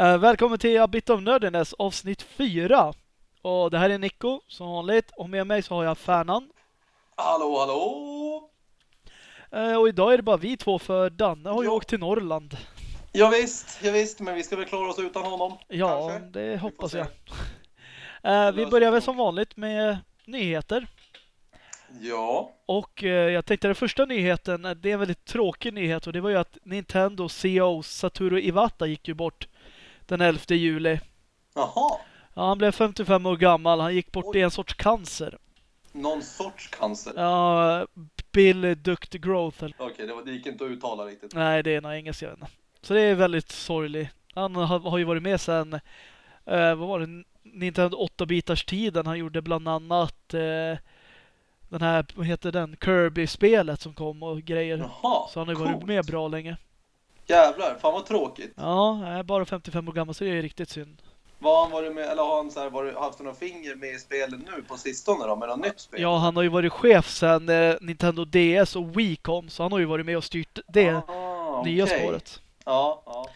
Uh, välkommen till A Bit of Nerdiness avsnitt 4. Och det här är Nico som vanligt. Och med mig så har jag Färnan. Hallå, hallå! Uh, och idag är det bara vi två för Danne har ju åkt till Norrland. Ja visst, ja, visst, men vi ska väl klara oss utan honom. Ja, kanske? det hoppas jag. Uh, vi börjar väl som vanligt med nyheter. Ja. Och eh, jag tänkte den första nyheten, det är en väldigt tråkig nyhet och det var ju att Nintendo CEO Satoru Iwata gick ju bort den 11 juli. Jaha. Ja, han blev 55 år gammal. Han gick bort Oj. i en sorts cancer. Någon sorts cancer? Ja, Bill Duct Growth. Okej, okay, det, det gick inte att uttala riktigt. Nej, det är nog engelska. Så det är väldigt sorgligt. Han har, har ju varit med sen eh, vad var det? Nintendo 8-bitars tiden. Han gjorde bland annat eh, den här, vad heter den? Kirby-spelet som kom och grejer. Jaha, Så han har ju varit med bra länge. Jävlar, fan vad tråkigt. Ja, jag är bara 55 år gammal så det är riktigt synd. Var han varit med, eller har han så här, varit, haft några finger med i spelet nu på sistone då, med något nytt spel? Ja, han har ju varit chef sen eh, Nintendo DS och Wii kom, så han har ju varit med och styrt det Aha, nya okay. spåret. Ja, ja.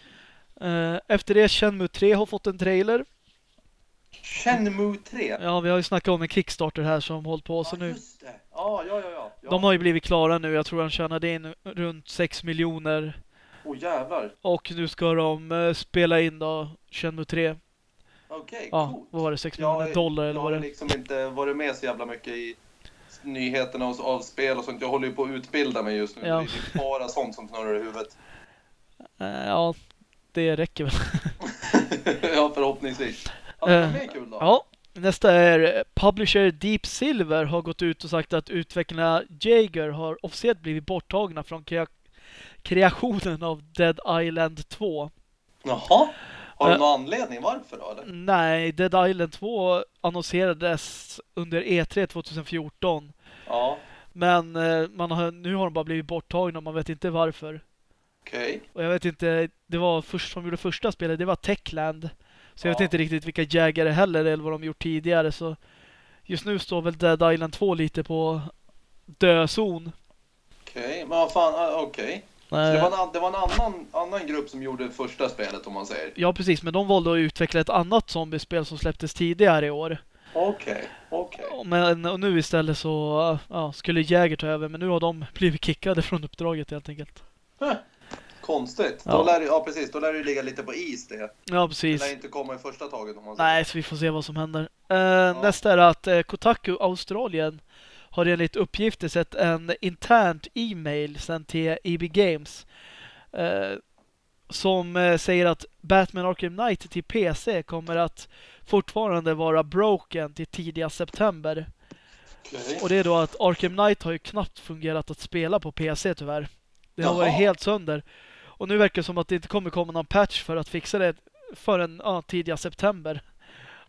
Eh, efter det, Shenmue 3 har fått en trailer. Shenmue 3? Ja, vi har ju snackat om en Kickstarter här som hållit på så ja, nu. Just det. Ja, ja, ja, ja. De har ju blivit klara nu. Jag tror han tjänade in runt 6 miljoner. Åh oh, jävlar. Och nu ska de uh, spela in då Shenmue 3. Okej, okay, ja, coolt. Vad var det? 6 miljoner dollar eller vad det? Jag har liksom inte varit med så jävla mycket i nyheterna och, av spel och sånt. Jag håller ju på att utbilda mig just nu. Ja. Det är bara sånt som snurrar i huvudet. Uh, ja, det räcker väl. ja, förhoppningsvis. Ja, det är kul då. Ja, nästa är Publisher Deep Silver har gått ut och sagt att utvecklarna Jager har officiellt blivit borttagna från kreationen av Dead Island 2. Jaha. Har du någon anledning varför då? Eller? Nej, Dead Island 2 annonserades under E3 2014. Ja. Men uh, man har, nu har de bara blivit borttagna och man vet inte varför. Okej. Okay. Och jag vet inte, det var först som gjorde första spelet, det var Techland. Så jag vet inte riktigt vilka jägare heller eller vad de gjort tidigare. Så just nu står väl Dead Island 2 lite på dözon. Okej, okay, men vad fan, ah, okej. Okay. Så det var, en, det var en annan, annan grupp som gjorde första spelet om man säger. Ja, precis. Men de valde att utveckla ett annat zombiespel som släpptes tidigare i år. Okej, okay, okej. Okay. Men och nu istället så ja, skulle Jäger ta över. Men nu har de blivit kickade från uppdraget helt enkelt. Huh. Konstigt. Ja. Då lär, ja, precis. Då lär det ligga lite på is det. Ja, precis. Det lär inte komma i första taget om man Nej, så vi får se vad som händer. Uh, ja. Nästa är att uh, Kotaku Australien har enligt uppgifter sett en internt e-mail sen till EB Games uh, som säger att Batman Arkham Knight till PC kommer att fortfarande vara broken till tidiga september. Okay. Och det är då att Arkham Knight har ju knappt fungerat att spela på PC tyvärr. Det har Jaha. varit helt sönder. Och nu verkar det som att det inte kommer komma någon patch för att fixa det förrän ja, tidiga september.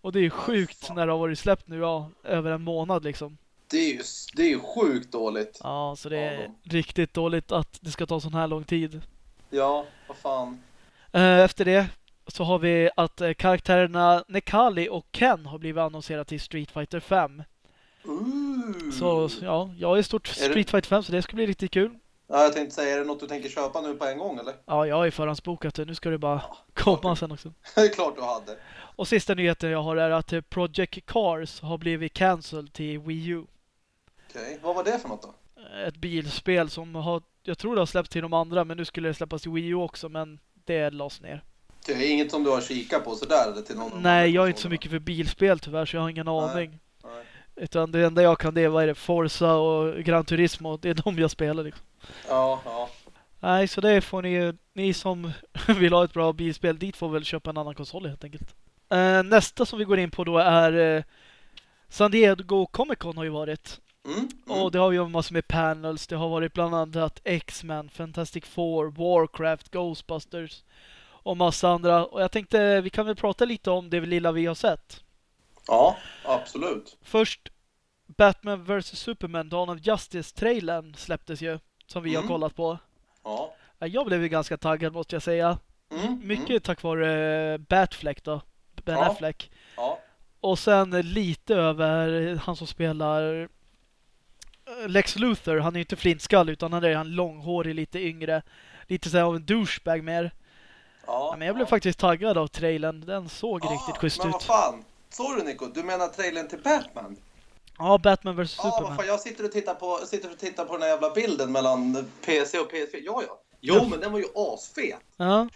Och det är ju sjukt när det har varit släppt nu ja, över en månad liksom. Det är ju, det är ju sjukt dåligt. Ja, så det är riktigt dåligt att det ska ta sån här lång tid. Ja, vad fan. Eh, efter det så har vi att eh, karaktärerna Nekali och Ken har blivit annonserade till Street Fighter 5. Ooh. Så ja, jag är stort Street Fighter 5 så det ska bli riktigt kul. Ja, jag tänkte säga, är det något du tänker köpa nu på en gång eller? Ja, jag har ju förhandsbokat det. Nu ska det bara ja, komma sen också. Det är klart du hade. Och sista nyheten jag har är att eh, Project Cars har blivit cancelled till Wii U. Okej, okay. vad var det för något då? Ett bilspel som har, jag tror det har släppts till de andra, men nu skulle det släppas till Wii U också, men det lades ner. Det är inget som du har kikat på sådär eller till någon? Nej, jag är inte så mycket för bilspel tyvärr, så jag har ingen Nej. aning. Nej. Utan det enda jag kan det är, vad är det, Forza och Gran Turismo, det är de jag spelar liksom. Ja, ja. Nej, så det får ni, ni som vill ha ett bra bilspel dit får väl köpa en annan konsol helt enkelt. Uh, nästa som vi går in på då är uh, San Diego Comic Con har ju varit. Mm, mm. Och det har ju massor med panels. Det har varit bland annat X-Men, Fantastic Four, Warcraft, Ghostbusters och massa andra. Och jag tänkte vi kan väl prata lite om det lilla vi har sett. Ja, absolut. Först Batman vs Superman Dawn of Justice-trailern släpptes ju som vi mm. har kollat på. Ja. Jag blev ju ganska taggad måste jag säga. Mm. Mycket mm. tack vare Batfleck då. Ben ja. Affleck. Ja. Och sen lite över han som spelar eh, Lex Luthor. Han är ju inte flintskall utan han är han långhårig, lite yngre. Lite så av en douchebag mer. Ja, men jag blev ja. faktiskt taggad av trailern. Den såg riktigt schysst men ut. vad fan? Såg du Nico? Du menar trailern till Batman? Ja, Batman vs Ja, Superman. fan, jag sitter och tittar på, sitter och tittar på den här jävla bilden mellan PC och PS4. Ja, ja. Jo, men den var ju asfet. Ja,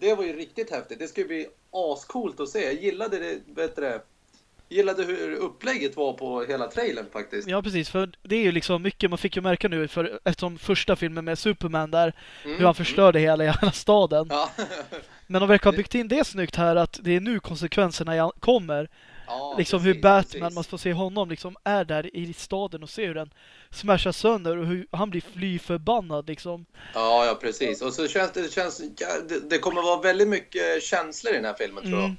Det var ju riktigt häftigt. Det skulle bli ascoolt att se. Jag gillade det, det, gillade hur upplägget var på hela trailern faktiskt. ja, precis. För det är ju liksom mycket man fick ju märka nu för, eftersom första filmen med Superman där, Mm, hur han förstörde hela jävla staden. Ja. Men de verkar ha byggt in det snyggt här att det är nu konsekvenserna kommer. ja, liksom precis, hur Batman, precis. man får se honom liksom är där i staden och se hur den smashar sönder och hur han blir fly förbannad liksom. Ja, ja, precis. Och så känns det, känns, det kommer vara väldigt mycket känslor i den här filmen tror jag. Mm.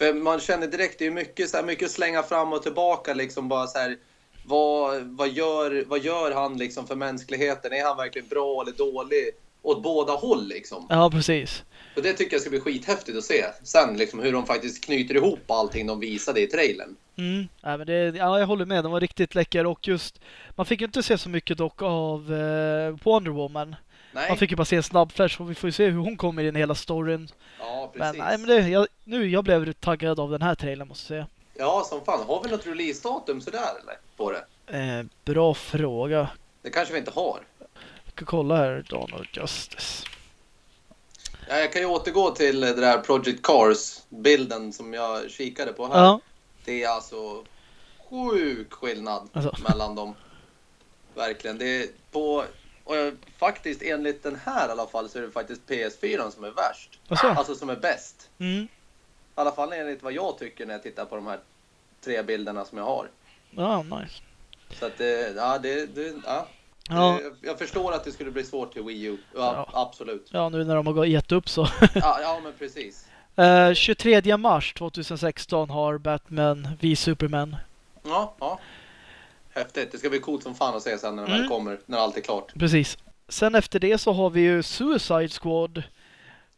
För man känner direkt, det är mycket, så här, mycket slänga fram och tillbaka liksom bara så här. Vad, vad, gör, vad gör han liksom för mänskligheten? Är han verkligen bra eller dålig? Åt båda håll liksom. Ja, precis. Och det tycker jag ska bli skithäftigt att se. Sen liksom hur de faktiskt knyter ihop allting de visade i trailern. Mm. Ja, men det, ja, jag håller med. Den var riktigt läcker och just man fick ju inte se så mycket dock av eh, Wonder Woman. Nej, Man fick ju bara se en snabb flash och vi får ju se hur hon kommer in i hela storyn. ja Men, precis. nej, men det, jag, nu jag blev taggad av den här trailern måste jag säga. Ja, som fan. Har vi något releasedatum sådär eller? På det? Eh, bra fråga. Det kanske vi inte har. Jag ska kolla här, Dawn of Justice. Ja, jag kan ju återgå till det där Project Cars-bilden som jag kikade på här. Ja, Det är alltså sjuk skillnad Alltså. mellan dem. Verkligen. Det är på, och jag, faktiskt enligt den här i alla fall så är det faktiskt PS4 som är värst. vad så? Alltså som är bäst. Mm. Alla fall enligt vad jag tycker när jag tittar på de här tre bilderna som jag har. Ja, nice. Så att det, ja, det, det ja. Ja. Jag förstår att det skulle bli svårt till Wii U. Ja, Ja. absolut. Ja, nu när de har gett upp så. Ja, ja, men precis. Eh, 23 mars 2016 har Batman v Superman. Ja, ja. Häftigt. Det ska bli coolt som fan att se sen när Mm. väl kommer, när allt är klart. Precis. Sen efter det så har vi ju Suicide Squad.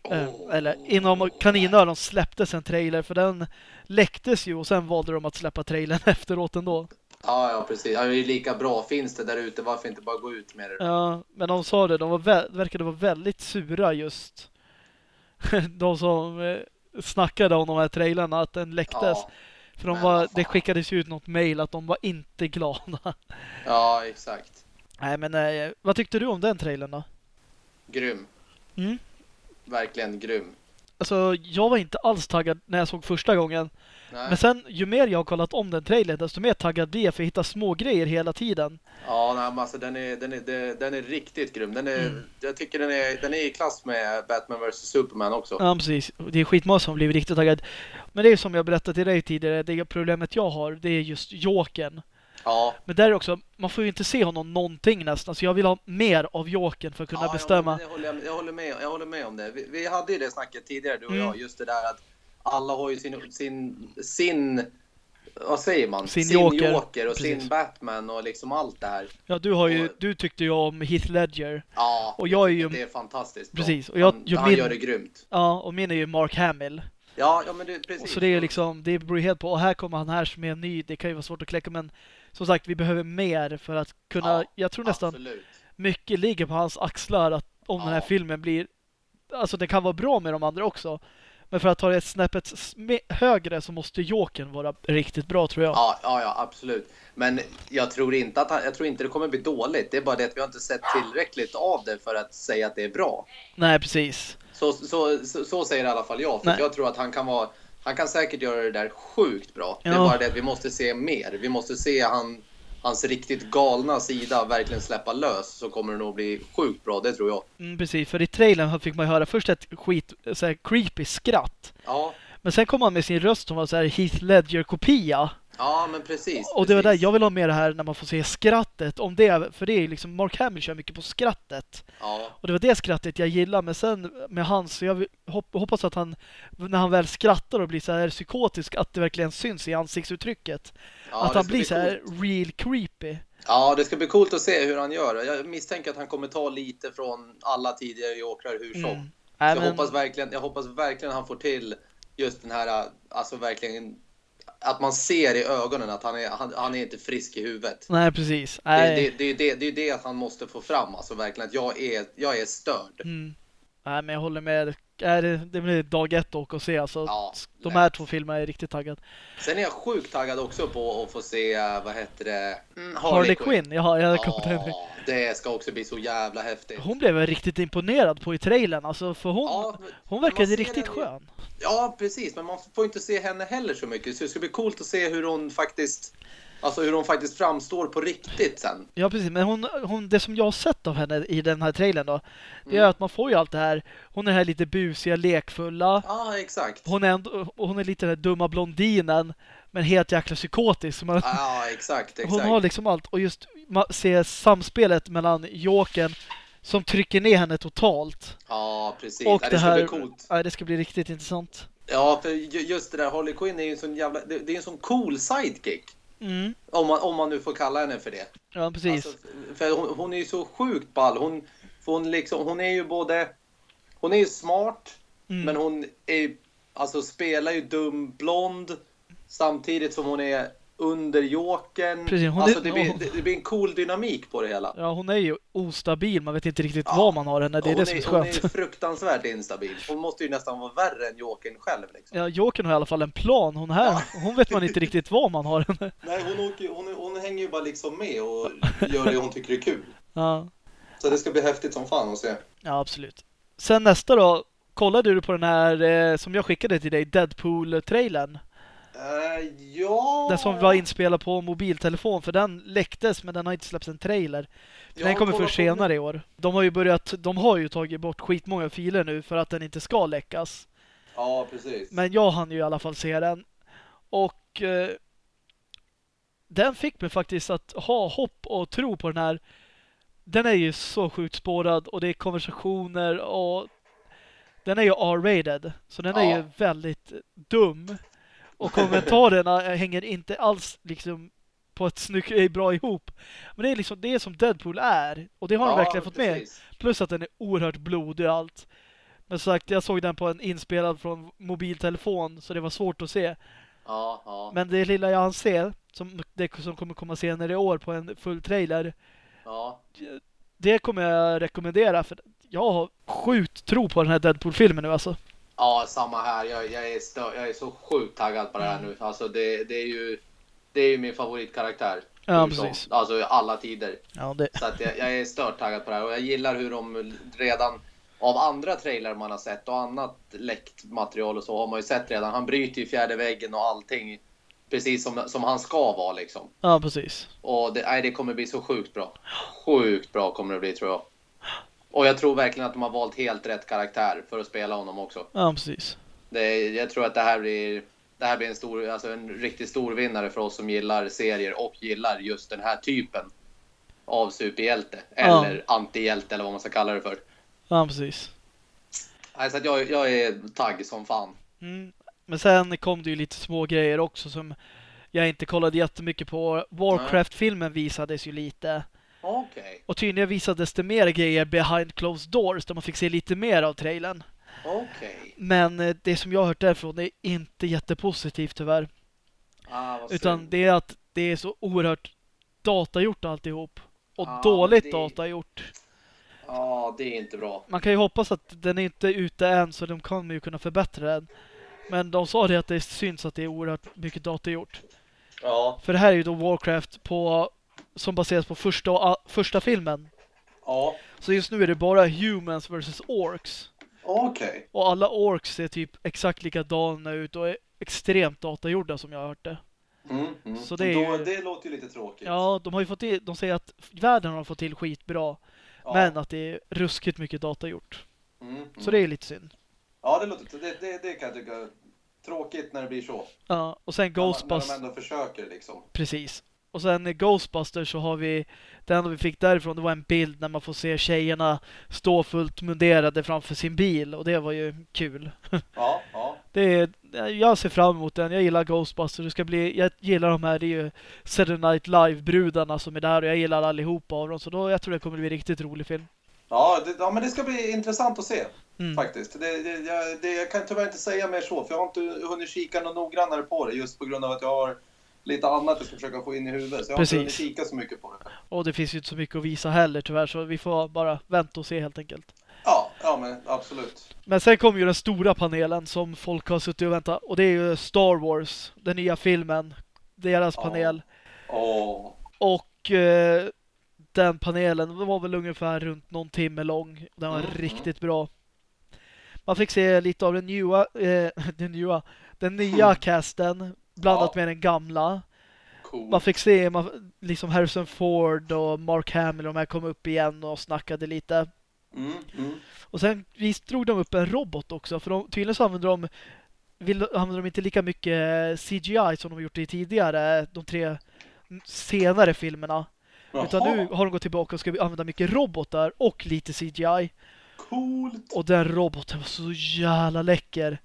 Åh. eller inom kaninöron släpptes en trailer för den läcktes ju och sen valde de att släppa trailern efteråt ändå. Ja, ja, precis. Ja, det är lika bra. Finns det där ute, varför inte bara gå ut med det? Ja, men de sa det, de var verkade vara väldigt sura just. de som eh, snackade om de här trailerna, att den läcktes. Ja, för de var, det skickades ju ut något mail att de var inte glada. ja exakt. Nej men eh, vad tyckte du om den trailern då? Grym. Mm. Verkligen grym. Alltså jag var inte alls taggad när jag såg första gången. Nej. Men sen ju mer jag har kollat om den trailern desto mer taggad blir jag för att hitta små grejer hela tiden. Ja, nej, alltså, den, är, den, är, den- är riktigt grym. Den är, Mm. Jag tycker den är, den är i klass med Batman vs Superman också. Ja precis. Det är skitmånga som blivit riktigt taggad. Men det är som jag berättade till dig tidigare, det problemet jag har det är just Jokern. Ja, Men där är också, man får ju inte se honom någonting nästan så jag vill ha mer av Jokern för att kunna ja, bestämma. Jag, håller, jag, håller med, jag håller med om det. Vi, vi hade ju det snacket tidigare, du och Mm. jag, just det där att alla har ju sin, sin, sin vad säger man? Sin Joker. och Precis. sin Batman och liksom allt det här. Ja, du har ju, Och- du tyckte ju om Heath Ledger. Ja, Och jag är ju- det är fantastiskt. Precis, och jag- han, jag han min- gör det grymt. Ja, och min är ju Mark Hamill. Ja, ja men det, precis. Så det är liksom, det beror helt på. Och här kommer han här som är ny, det kan ju vara svårt att kläcka men som sagt, vi behöver mer för att kunna, Ja, jag tror nästan Absolut. mycket ligger på hans axlar att om den här Ja. filmen blir, alltså det kan vara bra med de andra också. Men för att ta det ett snäppet högre så måste Jokern vara riktigt bra tror jag. Ja, ja, ja, absolut. Men jag tror inte att han, jag tror inte det kommer bli dåligt. Det är bara det att vi har inte sett tillräckligt av det för att säga att det är bra. Nej, precis. Så, så, så, så säger i alla fall jag. För Nej. jag tror att han kan vara, han kan säkert göra det där sjukt bra. Det är Ja. bara det att vi måste se mer. Vi måste se han, hans riktigt galna sida verkligen släppa lös. Så kommer det nog bli sjukt bra, det tror jag. Mm, precis, för i trailern fick man höra först ett skit, så här creepy skratt. Ja, Men sen kom han med sin röst som var så här Heath Ledger-kopia. Ja men precis. Och det var där, precis. jag vill ha med det här när man får se skrattet. Om det, för det är liksom, Mark Hamill kör mycket på skrattet. Ja, Och det var det skrattet jag gillar. Men sen med hans, så jag hoppas att han, när han väl skrattar och blir så här psykotisk, att det verkligen syns i ansiktsuttrycket. ja, att han blir bli så här coolt. real creepy. Ja, det ska bli coolt att se hur han gör. Jag misstänker att han kommer ta lite från alla tidigare jokrar hur som. Mm. Jag, men, hoppas verkligen, jag hoppas verkligen han får till just den här, alltså verkligen, att man ser i ögonen att han är, han, han är inte frisk i huvudet. nej, precis. Det, Nej. det, det, det, det är det att han måste få fram, alltså verkligen att jag är, jag är störd. Mm. Nej, men jag håller med. det, det blir dag ett att och se. Alltså, Ja, de lätt. här två filmerna är jag riktigt taggad. Sen är jag sjukt taggad också på att få se, vad heter det? Mm, Harley Quinn, jaha, jag hade kommit in. Ja, det ska också bli så jävla häftigt. Hon blev jag riktigt imponerad på i trailern. Alltså, för hon, Ja, hon verkade riktigt henne skön. Ja, precis. Men man får inte se henne heller så mycket. Så det ska bli coolt att se hur hon faktiskt, alltså hur hon faktiskt framstår på riktigt sen. Ja, precis. Men hon, hon, det som jag har sett av henne i den här trailern då, det är Mm. att man får ju allt det här. Hon är den här lite busiga, lekfulla. Ja, exakt. Hon är, ändå, hon är lite den här dumma blondinen, men helt jäkla psykotisk. Man, Ja, exakt, exakt. hon har liksom allt. Och just man ser samspelet mellan Jokern som trycker ner henne totalt. Ja, precis. Och ja, det det ska här, bli coolt. ja, det ska bli riktigt intressant. Ja, för ju- just det där Harley Quinn är ju en sån jävla, det, är en sån cool sidekick. Mm. Om man, om man nu får kalla henne för det. Ja, precis. Alltså, för hon, hon är ju så sjukt ball. Hon, hon, liksom, hon är ju både... Hon är ju smart, Mm. men hon är, alltså, spelar ju dum blond samtidigt som hon är under jokern. Precis, hon alltså, är- det, blir, hon- det, blir en cool dynamik på det hela. Ja, hon är ju ostabil. Man vet inte riktigt Ja. vad man har henne. Det är hon, det som är hon skönt. är fruktansvärt instabil. Hon måste ju nästan vara värre än jokern själv. Liksom. Ja, Jokern har i alla fall en plan. Hon här, hon vet man inte riktigt vad man har henne. Nej, hon, åker, hon, hon hänger ju bara liksom med och gör det hon tycker är kul. Ja, Så det ska bli häftigt som fan att se. ja, absolut. Sen nästa då. Kollade du på den här eh, som jag skickade till dig, Deadpool-trailern? Uh, ja... Den som var inspelad på mobiltelefon, för den läcktes men den har inte släppts en trailer. Jag den kommer först senare i år. De har ju börjat, de har ju tagit bort skitmånga filer nu för att den inte ska läckas. Ja, precis. Men jag hann ju i alla fall se den. Och eh, den fick mig faktiskt att ha hopp och tro på den här. Den är ju så sjukt spårad och det är konversationer och den är ju R-rated. Så den är Ja. ju väldigt dum. Och kommentarerna hänger inte alls liksom på ett snyggt bra ihop. Men det är liksom det som Deadpool är. Och det har de Ja, verkligen fått med. precis. Plus att den är oerhört blodig och allt. Men som sagt, jag såg den på en inspelad från mobiltelefon så det var svårt att se. Ja, ja. Men det lilla jag hann se, som, det som kommer komma senare i år på en full trailer, ja. det kommer jag rekommendera för jag har sjukt tro på den här Deadpool-filmen nu alltså. Ja, samma här. Jag, jag, är stö- jag är så sjukt taggad på det här Mm. nu. Alltså det, det är ju det är ju min favoritkaraktär. Ja, precis. Alltså i alla tider. Ja, det, Så att jag, jag är stört taggad på det här och jag gillar hur de redan av andra trailrar man har sett och annat läckt material och så har man ju sett redan. Han bryter ju fjärde väggen och allting precis som, som han ska vara liksom. ja, precis. Och det, nej, det kommer bli så sjukt bra. Sjukt bra kommer det bli tror jag. Och jag tror verkligen att de har valt helt rätt karaktär för att spela honom också. Ja, precis. Det, jag tror att det här blir, det här blir en, stor, alltså en riktigt stor vinnare för oss som gillar serier och gillar just den här typen av superhjälte. Ja. Eller antihjälte eller vad man ska kalla det för. Ja, precis. Nej, så att jag, jag är tagg som fan. Mm. Men sen kom det ju lite små grejer också som jag inte kollade jättemycket på. Warcraft-filmen visades ju lite. Okej, Och tydligen visades det mer grejer behind closed doors där man fick se lite mer av trailern. okej. Men eh, det som jag har hört därifrån är inte jättepositivt tyvärr. Ah, Utan det är att det är så oerhört datagjort alltihop. Och Ja, dåligt det- datagjort. Ja, det är inte bra. Man kan ju hoppas att den är inte ute än så de kommer ju kunna förbättra den. Men de sa det att det syns att det är oerhört mycket datagjort. Ja, För det här är ju då Warcraft på, som baseras på första, första filmen. ja. Så just nu är det bara Humans vs Orcs. Okej. Och alla Orcs ser typ exakt likadana ut och är extremt datagjorda som jag har hört det. Mm, mm. Så det är Då, det låter ju lite tråkigt. Ja, de har ju fått till, de säger att världen har fått till skitbra. Ja. Men att det är ruskigt mycket datagjort. Mm, mm. Så det är lite synd. Ja, det låter... Det, det, det kan jag tycka tråkigt när det blir så. Ja, och sen När, man- när Ghostbusters. de ändå försöker liksom. Precis. Och sen i Ghostbusters så har vi, det enda vi fick därifrån det var en bild när man får se tjejerna stå fullt munderade framför sin bil och det var ju kul. Ja, ja. Det är, jag ser fram emot den, jag gillar Ghostbusters, det ska bli, jag gillar de här, det är ju Saturday Night Live-brudarna som är där och jag gillar allihopa av dem så då, jag tror det kommer bli en riktigt rolig film. Ja, det, ja, men det ska bli intressant att se Mm. faktiskt. Det, det, jag, det, jag kan tyvärr inte säga mer så, för jag har inte hunnit kika något noggrannare på det just på grund av att jag har lite annat jag ska försöka få in i huvudet. Så jag har Precis. inte hunnit kika så mycket på det. Och det finns ju inte så mycket att visa heller tyvärr så vi får bara vänta och se helt enkelt. Ja, Ja, men absolut. Men sen kom ju den stora panelen som folk har suttit och väntat. Och det är ju Star Wars, den nya filmen. Deras Ja. panel. Åh. Och eh, den panelen var väl ungefär runt någon timme lång. Den var Mm, riktigt bra. Man fick se lite av den nya, eh, den nya, den nya casten blandat Ja. med den gamla. Cool. Man fick se man, liksom Harrison Ford och Mark Hamill och de här kom upp igen och snackade lite. Mm, mm. Och sen visst drog de upp en robot också för de, tydligen så använder de vill, använder de inte lika mycket CGI som de gjort i tidigare de tre senare filmerna. Utan Jaha, nu har de gått tillbaka och ska använda mycket robotar och lite CGI. Coolt. Och den roboten var så jävla läcker.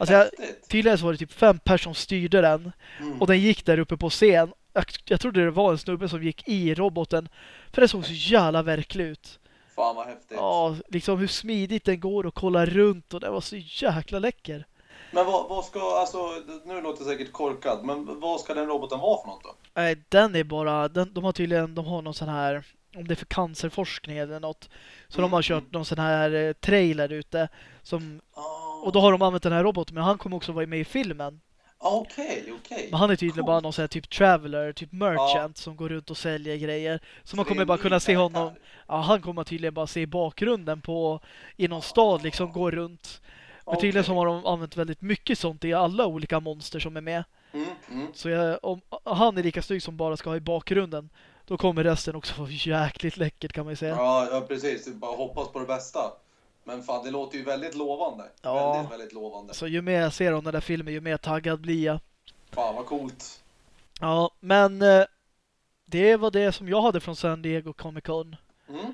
Alltså jag, tydligen så var det typ fem personer som styrde den. Mm. Och den gick där uppe på scen. Jag, jag trodde det var en snubbe som gick i roboten. För det såg så jävla verklig ut. Fan vad häftigt. Ja, liksom hur smidigt den går och kolla runt. Och det var så jäkla läcker. Men vad, vad ska, alltså, nu låter det säkert korkat, men vad ska den roboten vara för något då? Nej, den är bara... Den, de har tydligen... De har någon sån här... Om det är för cancerforskning eller något. Så de har Mm, kört mm. någon sån här eh, trailer ute. Som, Ah, och då har de använt den här roboten. Men han kommer också vara med i filmen. Okej, okej. Men han är tydligen Coolt. bara någon sån här typ traveler, typ merchant som går runt och säljer grejer. Så man kommer bara kunna se honom. Ja, han kommer tydligen bara se i bakgrunden på i någon stad liksom gå runt. Men tydligen så har de använt väldigt mycket sånt i alla olika monster som är med. Mm, mm. Så jag, om han är lika snygg som bara ska ha i bakgrunden, då kommer resten också vara jäkligt läckert kan man ju säga. Ja, ja, precis. Bara hoppas på det bästa. Men fan, det låter ju väldigt lovande. Ja. Väldigt, väldigt lovande. Så ju mer jag ser om den där filmen, ju mer taggad blir jag. Fan vad coolt. Ja, men eh, det var det som jag hade från San Diego Comic Con. Mm, mm.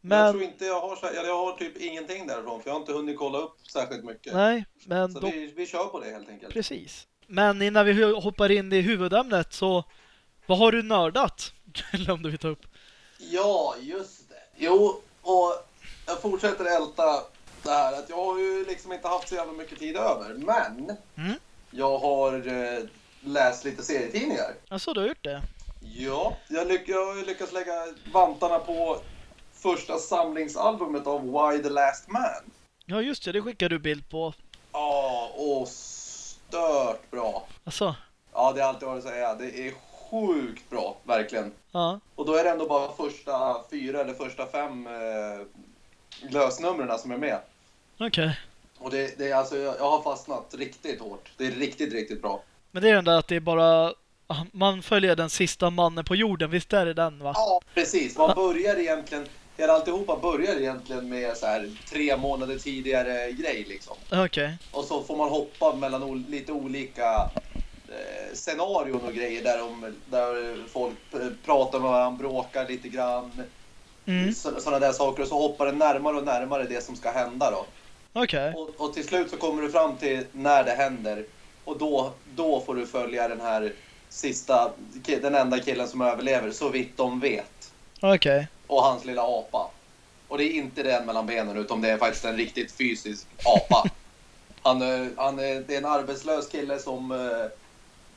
Men- Jag tror inte jag har, så- jag har typ ingenting därifrån för jag har inte hunnit kolla upp särskilt mycket. Nej, men Så då, vi, vi kör på det helt enkelt. precis. Men innan vi hoppar in i huvudämnet så, vad har du nördat? Du vill ta upp. Ja, just det. Jo, och jag fortsätter älta det här att jag har ju liksom inte haft så jävla mycket tid över. Men Mm. jag har eh, läst lite serietidningar. Alltså, du har gjort det? Ja, jag, lyck jag har ju lyckats lägga vantarna på första samlingsalbumet av Why the Last Man. Ja, just det. Det skickade du bild på. Ja, och stört bra. Alltså, Ja, det är allt jag har att säga. Det är sjukt bra, verkligen. ja. Och då är det ändå bara första fyra eller första fem eh, lösnumren som är med. Okej. Och det, det är alltså, jag, jag har fastnat riktigt hårt. Det är riktigt, riktigt bra. Men det är den där att det är bara... ah, Man följer den sista mannen på jorden. Visst är det den, va? Ja, precis. Man börjar egentligen, hela alltihopa börjar egentligen med så här tre månader tidigare grej liksom. Okej. Och så får man hoppa mellan lite olika eh, scenarion och grejer där, de, där folk pr- pratar med varandra, bråkar lite grann. Mm. Sådana där saker. Och så hoppar det närmare och närmare det som ska hända då. Okej. Och, och till slut så kommer du fram till när det händer. Och då, då får du följa den här sista, den enda killen som överlever, så vitt de vet. Okej. Och hans lilla apa. Och det är inte den mellan benen, utan det är faktiskt en riktigt fysisk apa. Han, eh, han, är- det är en arbetslös kille som eh,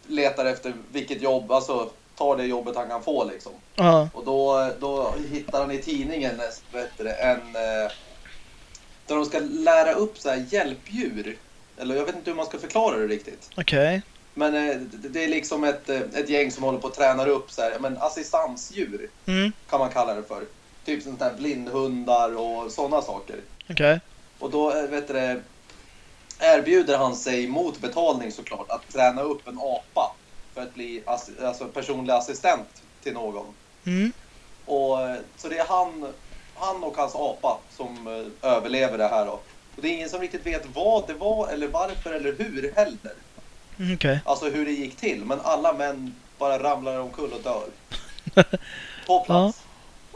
letar efter vilket jobb, alltså tar det jobbet han kan få liksom. Ja. Och då, då hittar han i tidningen det, en... eh, Där de ska lära upp så här hjälpdjur. Eller jag vet inte hur man ska förklara det riktigt. Okej. Men eh, det är liksom ett, eh, ett gäng som håller på att träna upp så här, men assistansdjur Mm. kan man kalla det för. Typ sånt här blindhundar och sådana saker. Okej. Och då vet du, erbjuder han sig mot betalning såklart att träna upp en apa för att bli assi- alltså personlig assistent till någon. Mm. Och, så det är han, han och hans apa som eh, överlever det här då. Och det är ingen som riktigt vet vad det var eller varför eller hur heller. Mm, Okej. Alltså hur det gick till. Men alla män bara ramlar omkull och dör. På plats.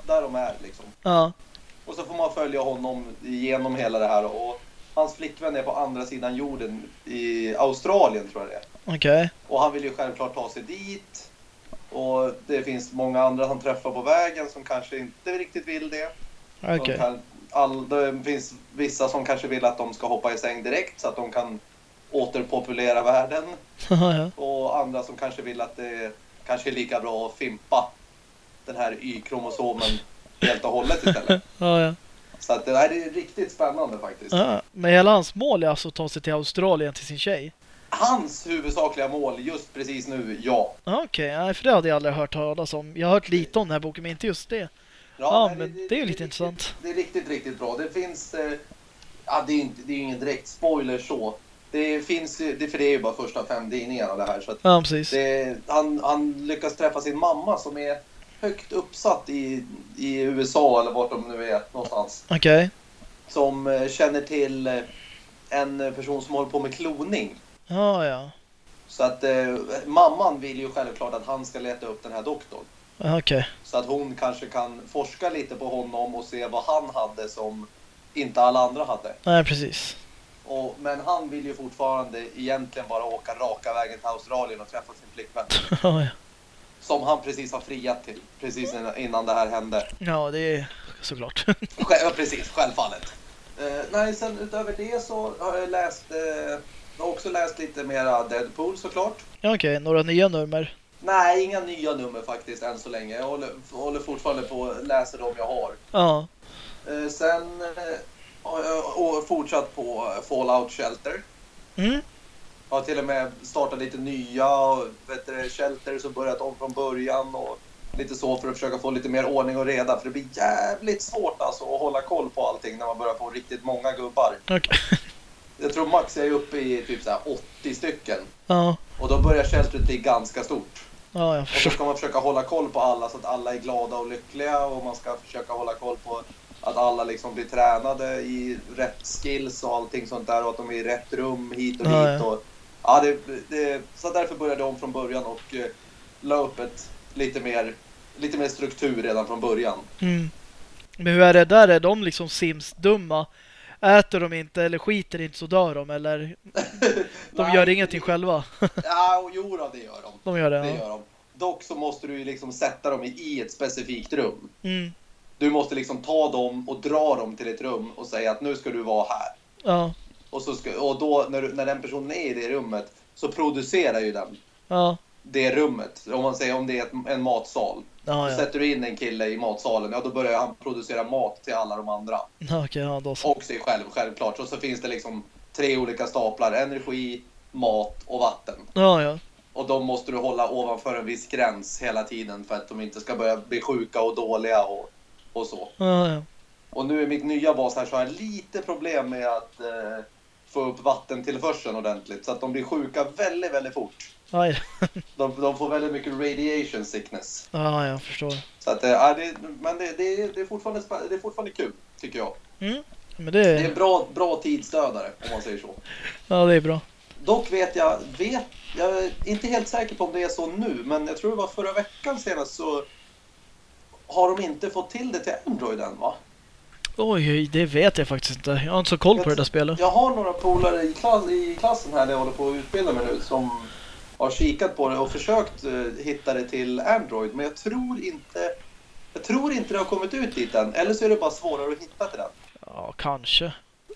Där de är liksom. Ja. Och så får man följa honom genom hela det här. Och hans flickvän är på andra sidan jorden i Australien tror jag det är. Okej. Och han vill ju självklart ta sig dit. Och det finns många andra han träffar på vägen som kanske inte riktigt vill det. De Okej. kan, all, det finns vissa som kanske vill att de ska hoppa i säng direkt så att de kan återpopulera världen. Ja. Och andra som kanske vill att det kanske är lika bra att fimpa den här Y-kromosomen helt och hållet istället. Ja, ja. Så att det här är riktigt spännande faktiskt. Ja, men hela hans mål är alltså att ta sig till Australien till sin tjej. Hans huvudsakliga mål just precis nu, ja. Ja, Okej, nej, för det hade jag aldrig hört talas om. Jag har hört lite om den här boken, men inte just det. Ja, nej, men det är ju lite riktigt- intressant. Det är riktigt, riktigt bra. Det finns... Eh, ja, det är, inte, det är ingen direkt spoiler så. Det finns ju- det, för det är ju bara första fem tidningarna det här. Så att Ja, precis. det, han, han lyckas träffa sin mamma som är högt uppsatt i, i USA eller vart de nu är någonstans. Okej. Som eh, känner till eh, en person som håller på med kloning. Ja, ja. Så att eh, mamman vill ju självklart att han ska leta upp den här doktorn. Okej. Så att hon kanske kan forska lite på honom och se vad han hade som inte alla andra hade. Nej, precis. Och, men han vill ju fortfarande egentligen bara åka raka vägen till Australien och träffa sin flickvän. Ja, ja. Som han precis har friat till, precis innan- det här hände. ja, det är såklart. Själv, precis, självfallet. Eh, nej, sen utöver det så har jag läst, eh, jag har också läst lite mera Deadpool såklart. ja, Okej, några nya nummer. Nej, inga nya nummer faktiskt än så länge. Jag håller, håller fortfarande på och läser de jag har. Ja. Eh, sen eh, har jag fortsatt på Fallout Shelter. Mm. Jag har till och med startat lite nya och, du, shelter som börjat om från början och lite så för att försöka få lite mer ordning och reda. För det blir jävligt svårt alltså att hålla koll på allting när man börjar få riktigt många gubbar. Okej. Jag tror max är uppe i typ så här 80 stycken. Ja. Och då börjar sheltret bli ganska stort. Ja, Och så ska man försöka hålla koll på alla så att alla är glada och lyckliga och man ska försöka hålla koll på att alla liksom blir tränade i rätt skills och allting sånt där och att de är i rätt rum hit och Ja, dit. Och, ja, det, det, så därför började om från början och eh, la upp ett lite mer, lite mer struktur redan från början. Mm. Men hur är det där? Är de liksom Sims-dumma? Äter de inte eller skiter inte så dör de? Eller de Nej, gör ingenting själva? Ja, och jo då, det gör de. De gör det, Det ja. gör de. Dock så måste du liksom sätta dem i, ett specifikt rum. Mm. Du måste liksom ta dem och dra dem till ett rum och säga att nu ska du vara här. Ja. Och, så ska, och då när, när den personen är i det rummet så producerar ju den Ja. det rummet. Om man säger om det är ett, en matsal. Så ja. sätter du in en kille i matsalen, ja då börjar han producera mat till alla de andra. Okej, ja då så. Och sig själv självklart. Och så finns det liksom tre olika staplar. Energi, mat och vatten. Ja, ja. Och de måste du hålla ovanför en viss gräns hela tiden för att de inte ska börja bli sjuka och dåliga och, och så. Ja, ja. Och nu i mitt nya bas här så har jag lite problem med att eh, få upp vattentillförseln ordentligt. Så att de blir sjuka väldigt, väldigt fort. Aj. De, de får väldigt mycket radiation sickness. Ja, jag förstår. Så att, eh, ja, det, men det, det, är- det, är fortfarande, det är fortfarande kul, tycker jag. Mm. Men Det är det, en bra, bra tidsdödare, om man säger så. ja, det är bra. Dock vet jag, vet, jag är inte helt säker på om det är så nu, men jag tror det var förra veckan senast så har de inte fått till det till Android än va? Oj, det vet jag faktiskt inte. Jag har inte så koll på det där spelet. Jag har några polare i, klass, i klassen här där jag håller på att utbilda mig nu som har kikat på det och försökt eh, hitta det till Android. Men jag tror inte jag tror inte det har kommit ut dit än. Eller så är det bara svårare att hitta till den. Ja, kanske.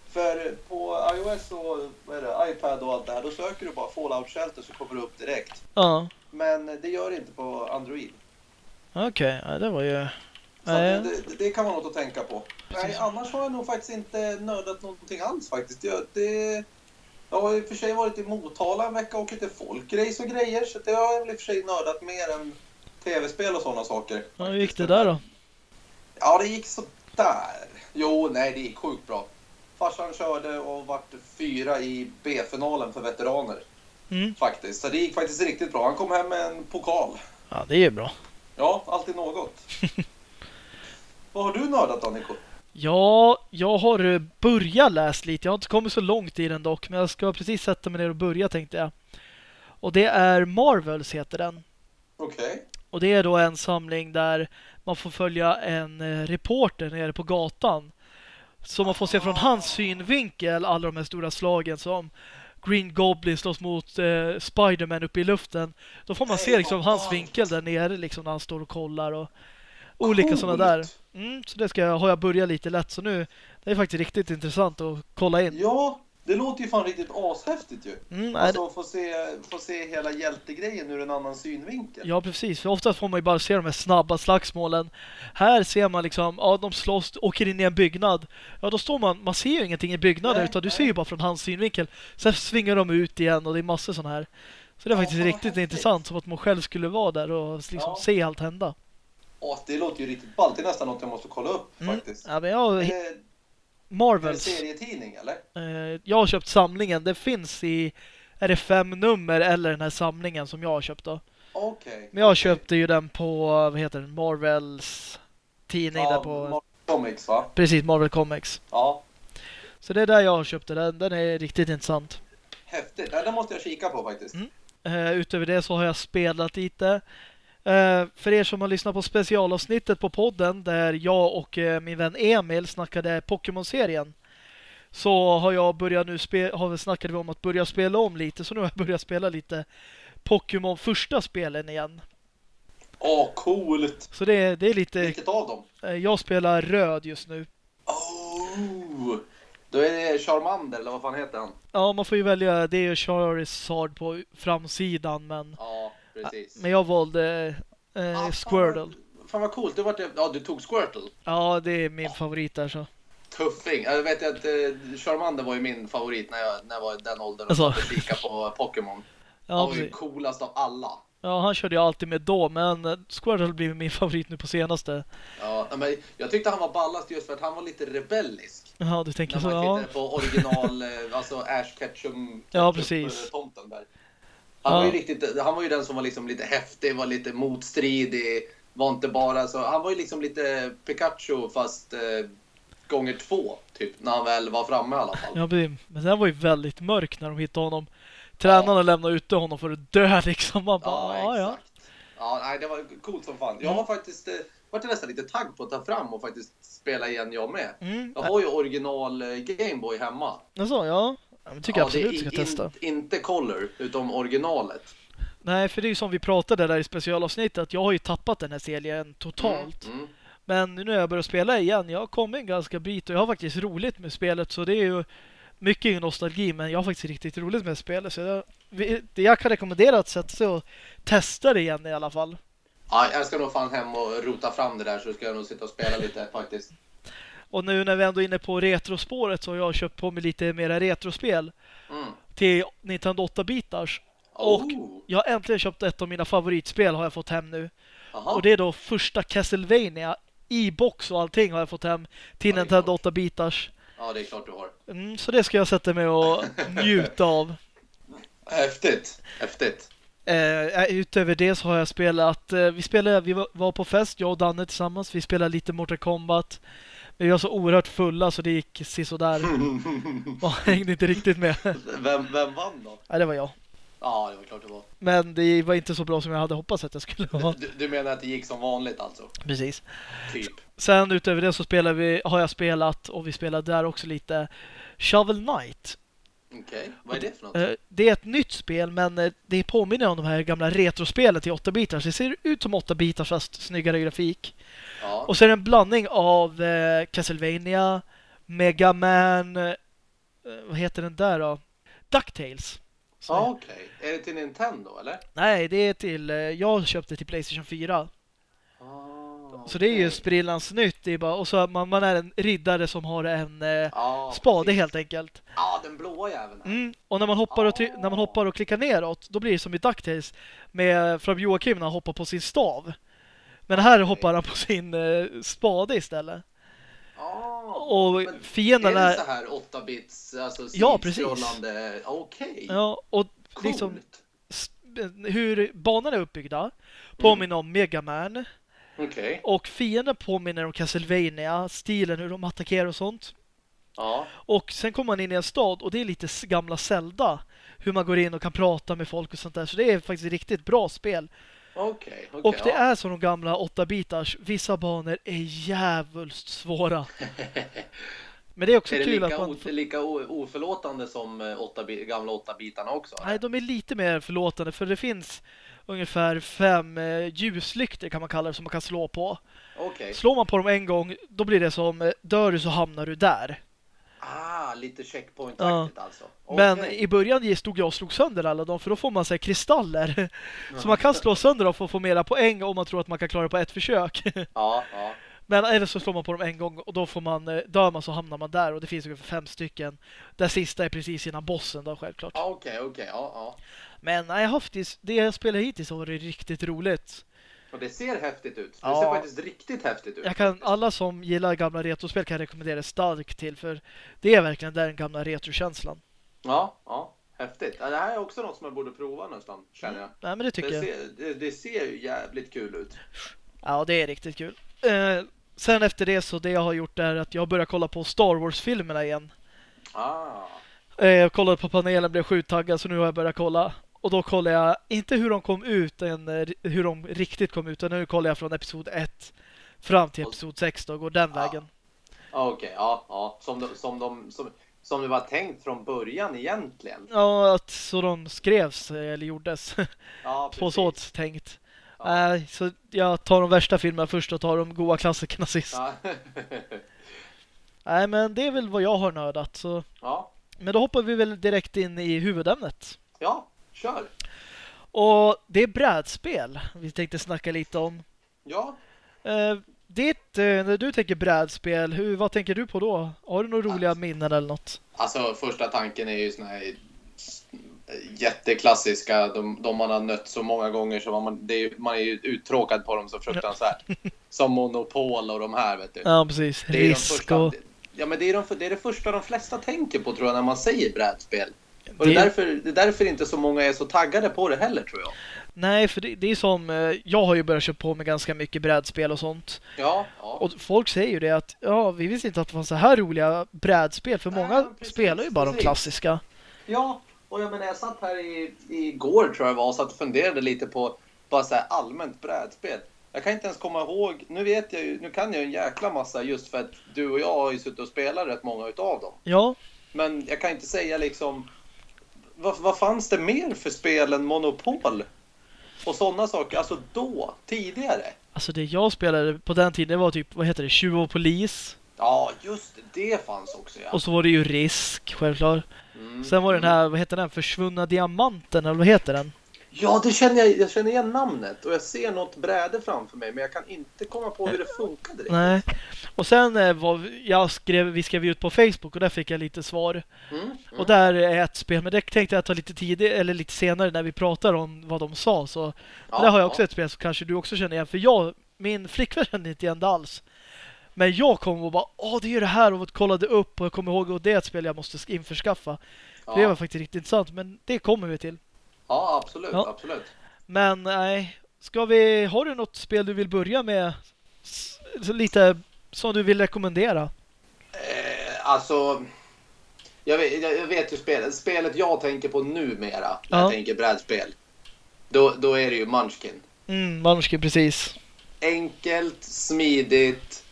För på iOS och vad är det, iPad och allt det här, då söker du bara Fallout Shelter så kommer det upp direkt. Ja, Men det gör det inte på Android. okej. Ja, det var ju... Så Nej. det, det, det kan vara något att tänka på. Nej, Precis. annars har jag nog faktiskt inte nördat någonting alls faktiskt. Jag, det, jag har i och för sig varit i Motala en vecka och åkt till folkrace och grejer. Så det har jag väl i och för sig nördat mer än tv-spel och sådana saker. Ja, hur gick det där då? Ja, det gick så där. Jo, nej, det gick sjukt bra. Farsan körde och vart fyra i B-finalen för veteraner Mm. faktiskt. Så det gick faktiskt riktigt bra. Han kom hem med en pokal. Ja, det är bra. Ja, alltid något. Vad har du nördat då, Nico? Ja, jag har eh, börjat läst lite. Jag har inte kommit så långt i den dock, men jag ska precis sätta mig ner och börja tänkte jag. Och det är Marvels heter den. Okej. Och det är då en samling där man får följa en eh, reporter nere på gatan. Så man får se från hans synvinkel alla de här stora slagen som Green Goblin slåss mot eh, Spiderman uppe i luften. Då får man se liksom hans vinkel där nere liksom när han står och kollar och olika Coolt. sådana där. Mm, så det ska jag, har jag börjat lite lätt så nu det är faktiskt riktigt intressant att kolla in. Ja, Det låter ju fan riktigt ashäftigt ju. Mm, Alltså få se, få se hela hjältegrejen ur en annan synvinkel. Ja, precis. För oftast får man ju bara se de här snabba slagsmålen. Här ser man liksom, ja, de slåss, åker in i en byggnad. Ja, då står man, man ser ju ingenting i byggnaden Nej, utan du nej. ser ju bara från hans synvinkel. Sen svingar de ut igen och det är massor sådana här. Så det är faktiskt riktigt häftigt. intressant, som att man själv skulle vara där och liksom Ja. se allt hända. Åh, det låter ju riktigt ballt. Det är nästan något jag måste kolla upp Mm. faktiskt. Ja, men jag, det, är det Marvels. serietidning eller? Eh, jag har köpt samlingen. Det finns i, är det fem nummer eller den här samlingen som jag har köpt då. Okej. Men jag okej. köpte ju den på, vad heter den, Marvels tidning där Ja, på, Marvel Comics va? precis, Marvel Comics. Ja. Så det är där jag har köpt den. Den är riktigt intressant. Häftigt. Den måste jag kika på faktiskt. Mm. Eh, utöver det så har jag spelat lite. Eh, för er som har lyssnat på specialavsnittet på podden där jag och eh, min vän Emil snackade Pokémon-serien så har jag börjat nu har vi snackat om att börja spela om lite så nu har jag börjat spela lite Pokémon första spelen igen. Åh, coolt! Så det, det är lite, Vilket av dem? eh, jag spelar röd just nu. Oh! Då är det Charmander, eller vad fan heter han? Ja, man får ju välja, det är ju Charizard på framsidan men, Ja, precis. men jag valde eh, Ah, Squirtle. Fan, fan vad coolt. Du, vart, ja, du tog Squirtle. Ja, det är min favorit där så. Tuffing. Jag vet att eh, Charmander var ju min favorit när jag, när jag var i den åldern och Alltså. och kikade på Pokémon. Ja, han var ju coolast av alla. Ja, han körde jag alltid med då, men eh, Squirtle blev min favorit nu på senaste. Ja, men jag tyckte han var ballast just för att han var lite rebellisk. Ja, du tänker När så, man ja. tittade på original, eh, alltså Ash Ketchum, Ja, precis. tomten där. Han, Ja. var ju riktigt, han var ju den som var liksom lite häftig, var lite motstridig, var inte bara så. Han var ju liksom lite Pikachu fast eh, gånger två, typ, när han väl var framme i alla fall. Ja, men den var ju väldigt mörk när de hittade honom. Tränarna lämnade ute honom för att dö liksom. Man bara, ja, ja. Ja, nej, det var coolt som fan. Jag har faktiskt eh, varit nästan lite tagg på att ta fram och faktiskt spela igen jag med. Mm. Jag har ju original eh, Gameboy hemma. Alltså, ja. Ja men tycker jag absolut det ska är testa. in, inte Color, utom originalet. Nej, för det är ju som vi pratade där i specialavsnittet, att jag har ju tappat den här serien totalt. Mm, mm. Men nu när jag börjar spela igen, jag har kommit en ganska bit och jag har faktiskt roligt med spelet så det är ju mycket nostalgi men jag har faktiskt riktigt roligt med spelet så jag, det jag kan rekommendera att sätta sig och testa det igen i alla fall. Ja, jag ska nog fan hem och rota fram det där så ska jag nog sitta och spela lite faktiskt. Och nu när vi ändå är inne på retrospåret så har jag köpt på mig lite mera retrospel Mm. till Nintendo 8-bitars. Och jag har äntligen köpt ett av mina favoritspel har jag fått hem nu. Aha. Och det är då första Castlevania i box och allting har jag fått hem till Ja, Nintendo klart. 8-bitars. Ja, det är klart du har. Mm, så det ska jag sätta mig och njuta av. Häftigt. Häftigt. Eh, utöver det så har jag spelat, eh, vi spelade, vi var, var på fest, jag och Danne tillsammans, vi spelade lite Mortal Kombat. Vi var så oerhört fulla så det gick sådär. Man hängde inte riktigt med. Vem, vem vann då? Nej, det var jag. Ja, det var klart det var. Men det var inte så bra som jag hade hoppats att jag skulle vara. Du, du menar att det gick som vanligt alltså? Precis. Typ. Sen utöver det så spelar vi, har jag spelat och vi spelade där också lite Shovel Knight. Okej, vad är det för något? Eh, Det är ett nytt spel men eh, det påminner om de här gamla retrospelen till 8-bitars. Det ser ut som 8-bitars fast snyggare grafik. Ja. Och så är det en blandning av eh, Castlevania, Mega Man, vad heter den där då? DuckTales. Så- Ja, Okej. Är det till Nintendo eller? Nej, det är till, jag köpte till Playstation 4. Ah, Så det är ju sprillans nytt. Det är bara, och så man, man är en riddare som har en eh, Ja, spade precis. helt enkelt. Ja, den blåa jäveln. Mm. Och när man, hoppar och Ah. när man hoppar och klickar neråt, då blir det som i DuckTales med från Joakim när han hoppar på sin stav. Men här Okej. hoppar han på sin eh, spade istället. Ah, Och men är fienden det så här 8-bits, alltså Ja, precis. Okej. Ja, och Coolt. liksom hur banorna är uppbyggda påminner om Mega Man Okej. och fienden påminner om Castlevania, stilen hur de attackerar och sånt. Ja. Och sen kommer man in i en stad och det är lite gamla Zelda. Hur man går in och kan prata med folk och sånt där. Så det är faktiskt ett riktigt bra spel. Okej. okej, och det ja. är som de gamla 8-bitars. Vissa banor är jävulst svåra. Men det är också Är det kul lika, att man... o- lika oförlåtande som eh, åtta gamla 8-bitarna också? eller? Nej, de är lite mer förlåtande för det finns ungefär fem eh, ljuslyktor kan man kalla det som man kan slå på. Okej. Slår man på dem en gång, då blir det som eh, dör du så hamnar du där. Ah, lite checkpoint-aktigt alltså. Men Okej. i början stod jag och slog sönder alla dem för då får man här kristaller. Så man kan slå sönder dem för att få mera poäng om man tror att man kan klara det på ett försök. Ja, ja. Men eller så slår man på dem en gång och då får man, eh, dör man så hamnar man där och det finns ungefär fem stycken. Den sista är precis innan bossen då självklart. Ja, Okej, okej, ja, ja. Men nej, jag faktiskt, det jag spelar hittills har varit riktigt roligt. Och det ser häftigt ut. Det Ja. ser faktiskt riktigt häftigt ut. Jag kan, alla som gillar gamla retrospel kan jag rekommendera starkt till för det är verkligen den gamla retrokänslan. Ja, ja. Häftigt. Det här är också något som jag borde prova nästan, känner jag. Nej men det tycker Det jag. ser, det, det ser ju jävligt kul ut. Ja, det är riktigt kul. Eh, sen efter det så det jag har gjort är att jag har börjat kolla på Star Wars-filmerna igen. Ah. Eh, jag kollade på panelen, blev sjukt så nu har jag börjat kolla. Och då kollar jag inte hur de kom ut, än eh, hur de riktigt kom ut, utan nu kollar jag från episod 1 fram till episod 6 då, går den Ja. vägen. Ja, Okej, ja, ja. Som, de, som, de, som, som det var tänkt från början egentligen. Ja, att så de skrevs eh, eller gjordes Ja, på så tänkt. Ja. Nej, så jag tar de värsta filmerna först och tar de goa klassikerna sist. Ja. Nej, men det är väl vad jag har nördat. Så. ja. Men då hoppar vi väl direkt in i huvudämnet. ja, kör. Och det är brädspel vi tänkte snacka lite om. Ja, Eh, ditt, eh, när du tänker brädspel, hur, vad tänker du på då? Har du några roliga minnen eller något? alltså första tanken är ju såna här jätteklassiska, de, de man har nött så många gånger så man, är, man är ju uttråkad på dem så fruktansvärt. Som Monopol och de här, vet du. Ja, precis. Det är, de Risk första, och... ja, men det, är de, det är det första de flesta tänker på tror jag när man säger brädspel. Och det, Det- är därför, det är därför inte så många är så taggade på det heller tror jag. Nej, för det, det är som... eh, Jag har ju börjat köpa på mig ganska mycket brädspel och sånt. Ja, ja. Och folk säger ju det att ja, vi visste inte att det fanns så här roliga brädspel. För många precis, spelar ju bara de precis. klassiska. Ja, och jag menar jag satt här i, igår tror jag var och satt och funderade lite på bara så här allmänt brädspel. Jag kan inte ens komma ihåg, nu vet jag ju, nu kan jag ju en jäkla massa just för att du och jag har ju suttit och spelat rätt många utav dem. Ja, Men jag kan inte säga liksom, vad, vad fanns det mer för spel än Monopol? Och sådana saker, alltså då, tidigare. alltså det jag spelade på den tiden det var typ, vad heter det, Tjuv och polis. Ja, just det, det fanns också ja. Och så var det ju Risk, självklart. Mm. Sen var det den här, vad heter den, Försvunna Diamanten, eller vad heter den? Ja, det känner jag, jag känner igen namnet och jag ser något bräde framför mig men jag kan inte komma på hur det funkade riktigt. Nej. Och sen eh, var, jag skrev, vi skrev ut på Facebook och där fick jag lite svar. Mm, mm. Och där är ett spel, men det tänkte jag ta lite tidigt eller lite senare när vi pratar om vad de sa. Så Ja, där har jag också ja. ett spel som kanske du också känner igen. För jag, min flickvän kände inte igen det alls. Men jag kom och bara, åh det är det här och kollade upp och jag kommer ihåg att det är ett spel jag måste införskaffa. För Det var Ja, faktiskt riktigt intressant, men det kommer vi till. ja absolut, Ja. absolut. Men nej, ska vi, har du något spel du vill börja med? Lite som du vill rekommendera? Eh, alltså, jag vet, jag jag vet ju spelet. Spelet jag tänker på numera när Ja. jag tänker brädspel. Då, då är det ju Munchkin. Mm, Munchkin, precis. Enkelt, smidigt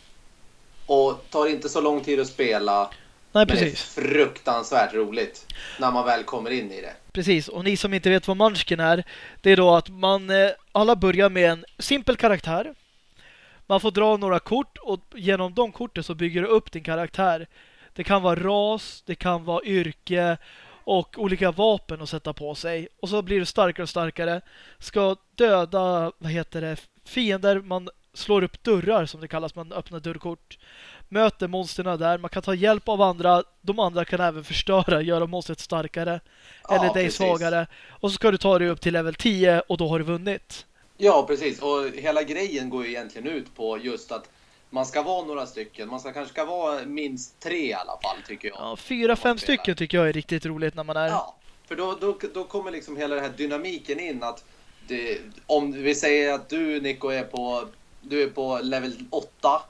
och tar inte så lång tid att spela. Nej, Men det är precis. fruktansvärt roligt när man väl kommer in i det. Precis, och ni som inte vet vad Munchkin är, det är då att man eh, alla börjar med en simpel karaktär. Man får dra några kort och genom de korten så bygger du upp din karaktär. Det kan vara ras, det kan vara yrke och olika vapen att sätta på sig. Och så blir du starkare och starkare. Ska döda, vad heter det, fiender. Man slår upp dörrar som det kallas, man öppnar dörrkort. Möter monsterna där, man kan ta hjälp av andra. De andra kan även förstöra, göra monstret starkare. Ja, eller dig precis. svagare. Och så ska du ta dig upp till level 10 och då har du vunnit. Ja, precis. Och hela grejen går ju egentligen ut på just att man ska vara några stycken. Man ska kanske ska vara minst tre i alla fall, tycker jag. Ja, fyra, fem stycken tycker jag är riktigt roligt när man är... Ja, för då, då, då kommer liksom hela den här dynamiken in att det, om vi säger att du Nico är på, du är på level 8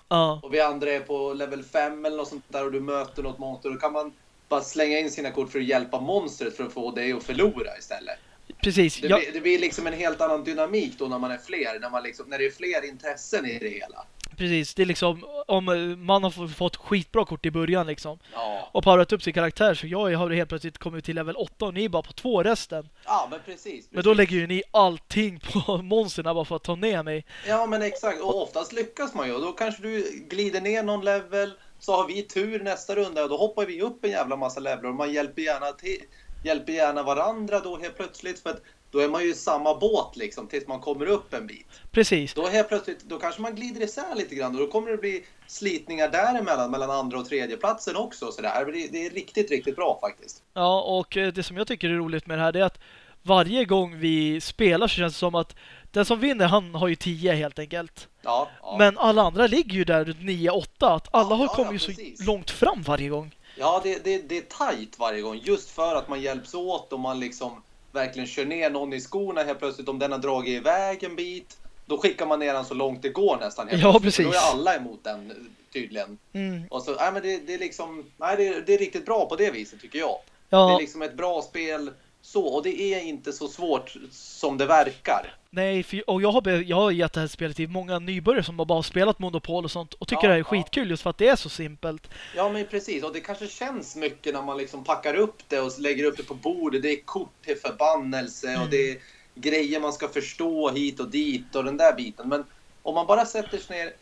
Ja, och vi andra är på level 5 eller något sånt där och du möter något monster. Då kan man bara slänga in sina kort för att hjälpa monstret för att få dig att förlora istället. Precis. Det, Ja, blir, det blir liksom en helt annan dynamik då när man är fler, när, man liksom, när det är fler intressen i det hela. precis. Det är liksom om eh, man har fått skitbra kort i början liksom. Ja, Och powerat upp sin karaktär så jag har helt plötsligt kommit till level 8 och ni är bara på två resten. ja men precis. precis. Men då lägger ju ni allting på monsterna bara för att ta ner mig. Ja men exakt, och oftast lyckas man ju då kanske du glider ner någon level så har vi tur nästa runda och då hoppar vi upp en jävla massa levlar och man hjälper gärna, till, hjälper gärna varandra då helt plötsligt för att då är man ju i samma båt liksom tills man kommer upp en bit. Precis. Då helt plötsligt, då kanske man glider isär lite grann och då kommer det bli slitningar däremellan mellan andra och tredje platsen också. Så det, här, det är riktigt, riktigt bra faktiskt. Ja, och eh, det som jag tycker är roligt med det här är att varje gång vi spelar så känns det som att den som vinner, han har ju 10 helt enkelt. Ja, ja. Men alla andra ligger ju där runt 9-8. Att alla Ja, har kommit ja, så långt fram varje gång. Ja, det, det, det är tajt varje gång. Just för att man hjälps åt och man liksom verkligen kör ner någon i skorna helt plötsligt. Om den har dragit iväg en bit, då skickar man ner den så långt det går nästan. Helt Ja, plötsligt. Precis. Då är alla emot den tydligen. Mm. Och så, nej, men det, det är liksom, nej, det, det är riktigt bra på det viset tycker jag. Det Ja, är liksom ett bra spel så, och det är inte så svårt som det verkar. Nej, för, och jag har, jag har gett det här spelet till många nybörjare som har bara spelat Monopol och sånt och tycker Ja, det här är ja. skitkul just för att det är så simpelt. Ja, men precis. Och det kanske känns mycket när man liksom packar upp det och lägger upp det på bordet. Det är kort till förbannelse Mm. och det är grejer man ska förstå hit och dit och den där biten. Men om man bara sätter sig ner,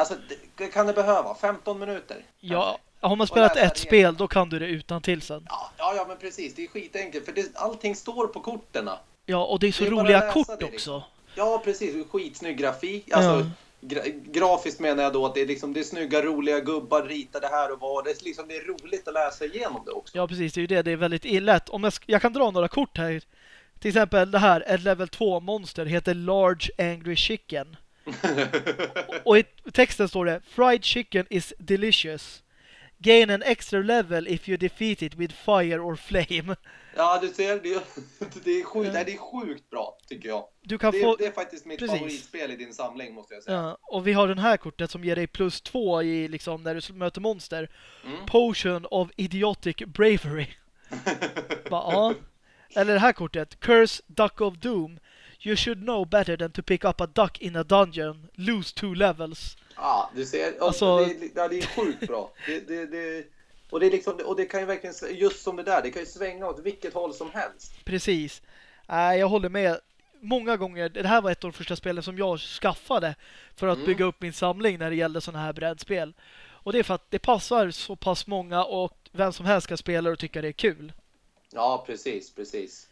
alltså det kan det behöva 15 minuter. Ja, har man spelat ett spel då kan du det utan till sen. Ja, ja, ja, men precis. Det är skitenkelt för det, allting står på korten. Ja, och det är så Det är roliga kort det, också. Ja, precis. Skitsnygg grafik. Alltså, Ja. gra grafiskt menar jag då att det är, liksom, det är snygga, roliga gubbar ritade här och var. Det är, liksom, det är roligt att läsa igenom det också. Ja, precis. Det är ju det. Det är väldigt lätt. Om jag, jag kan dra några kort här. Till exempel det här, ett level 2-monster heter Large Angry Chicken. Och i texten står det Fried chicken is delicious. Gain an extra level if you defeat it with fire or flame. Ja, du ser. Det, det, är sjukt, nej, det är sjukt bra, tycker jag. Du kan Det, få... det är faktiskt mitt Precis. favoritspel i din samling, måste jag säga. Ja, och vi har den här kortet som ger dig plus två i liksom när du möter monster. Mm. Potion of Idiotic Bravery. Bara, ja. Eller det här kortet. Curse Duck of Doom. You should know better than to pick up a duck in a dungeon. Lose two levels. Ja, du ser. Alltså- det, är- ja, det är sjukt bra. Det, det, det, och, det är liksom, och det kan ju verkligen, just som det där, det kan ju svänga åt vilket håll som helst. Precis. Nej, jag håller med. Många gånger, det här var ett av de första spelen som jag skaffade för att Mm. bygga upp min samling när det gällde sådana här brädspel. Och det är för att det passar så pass många och vem som helst ska spela och tycka det är kul. Ja, precis, precis.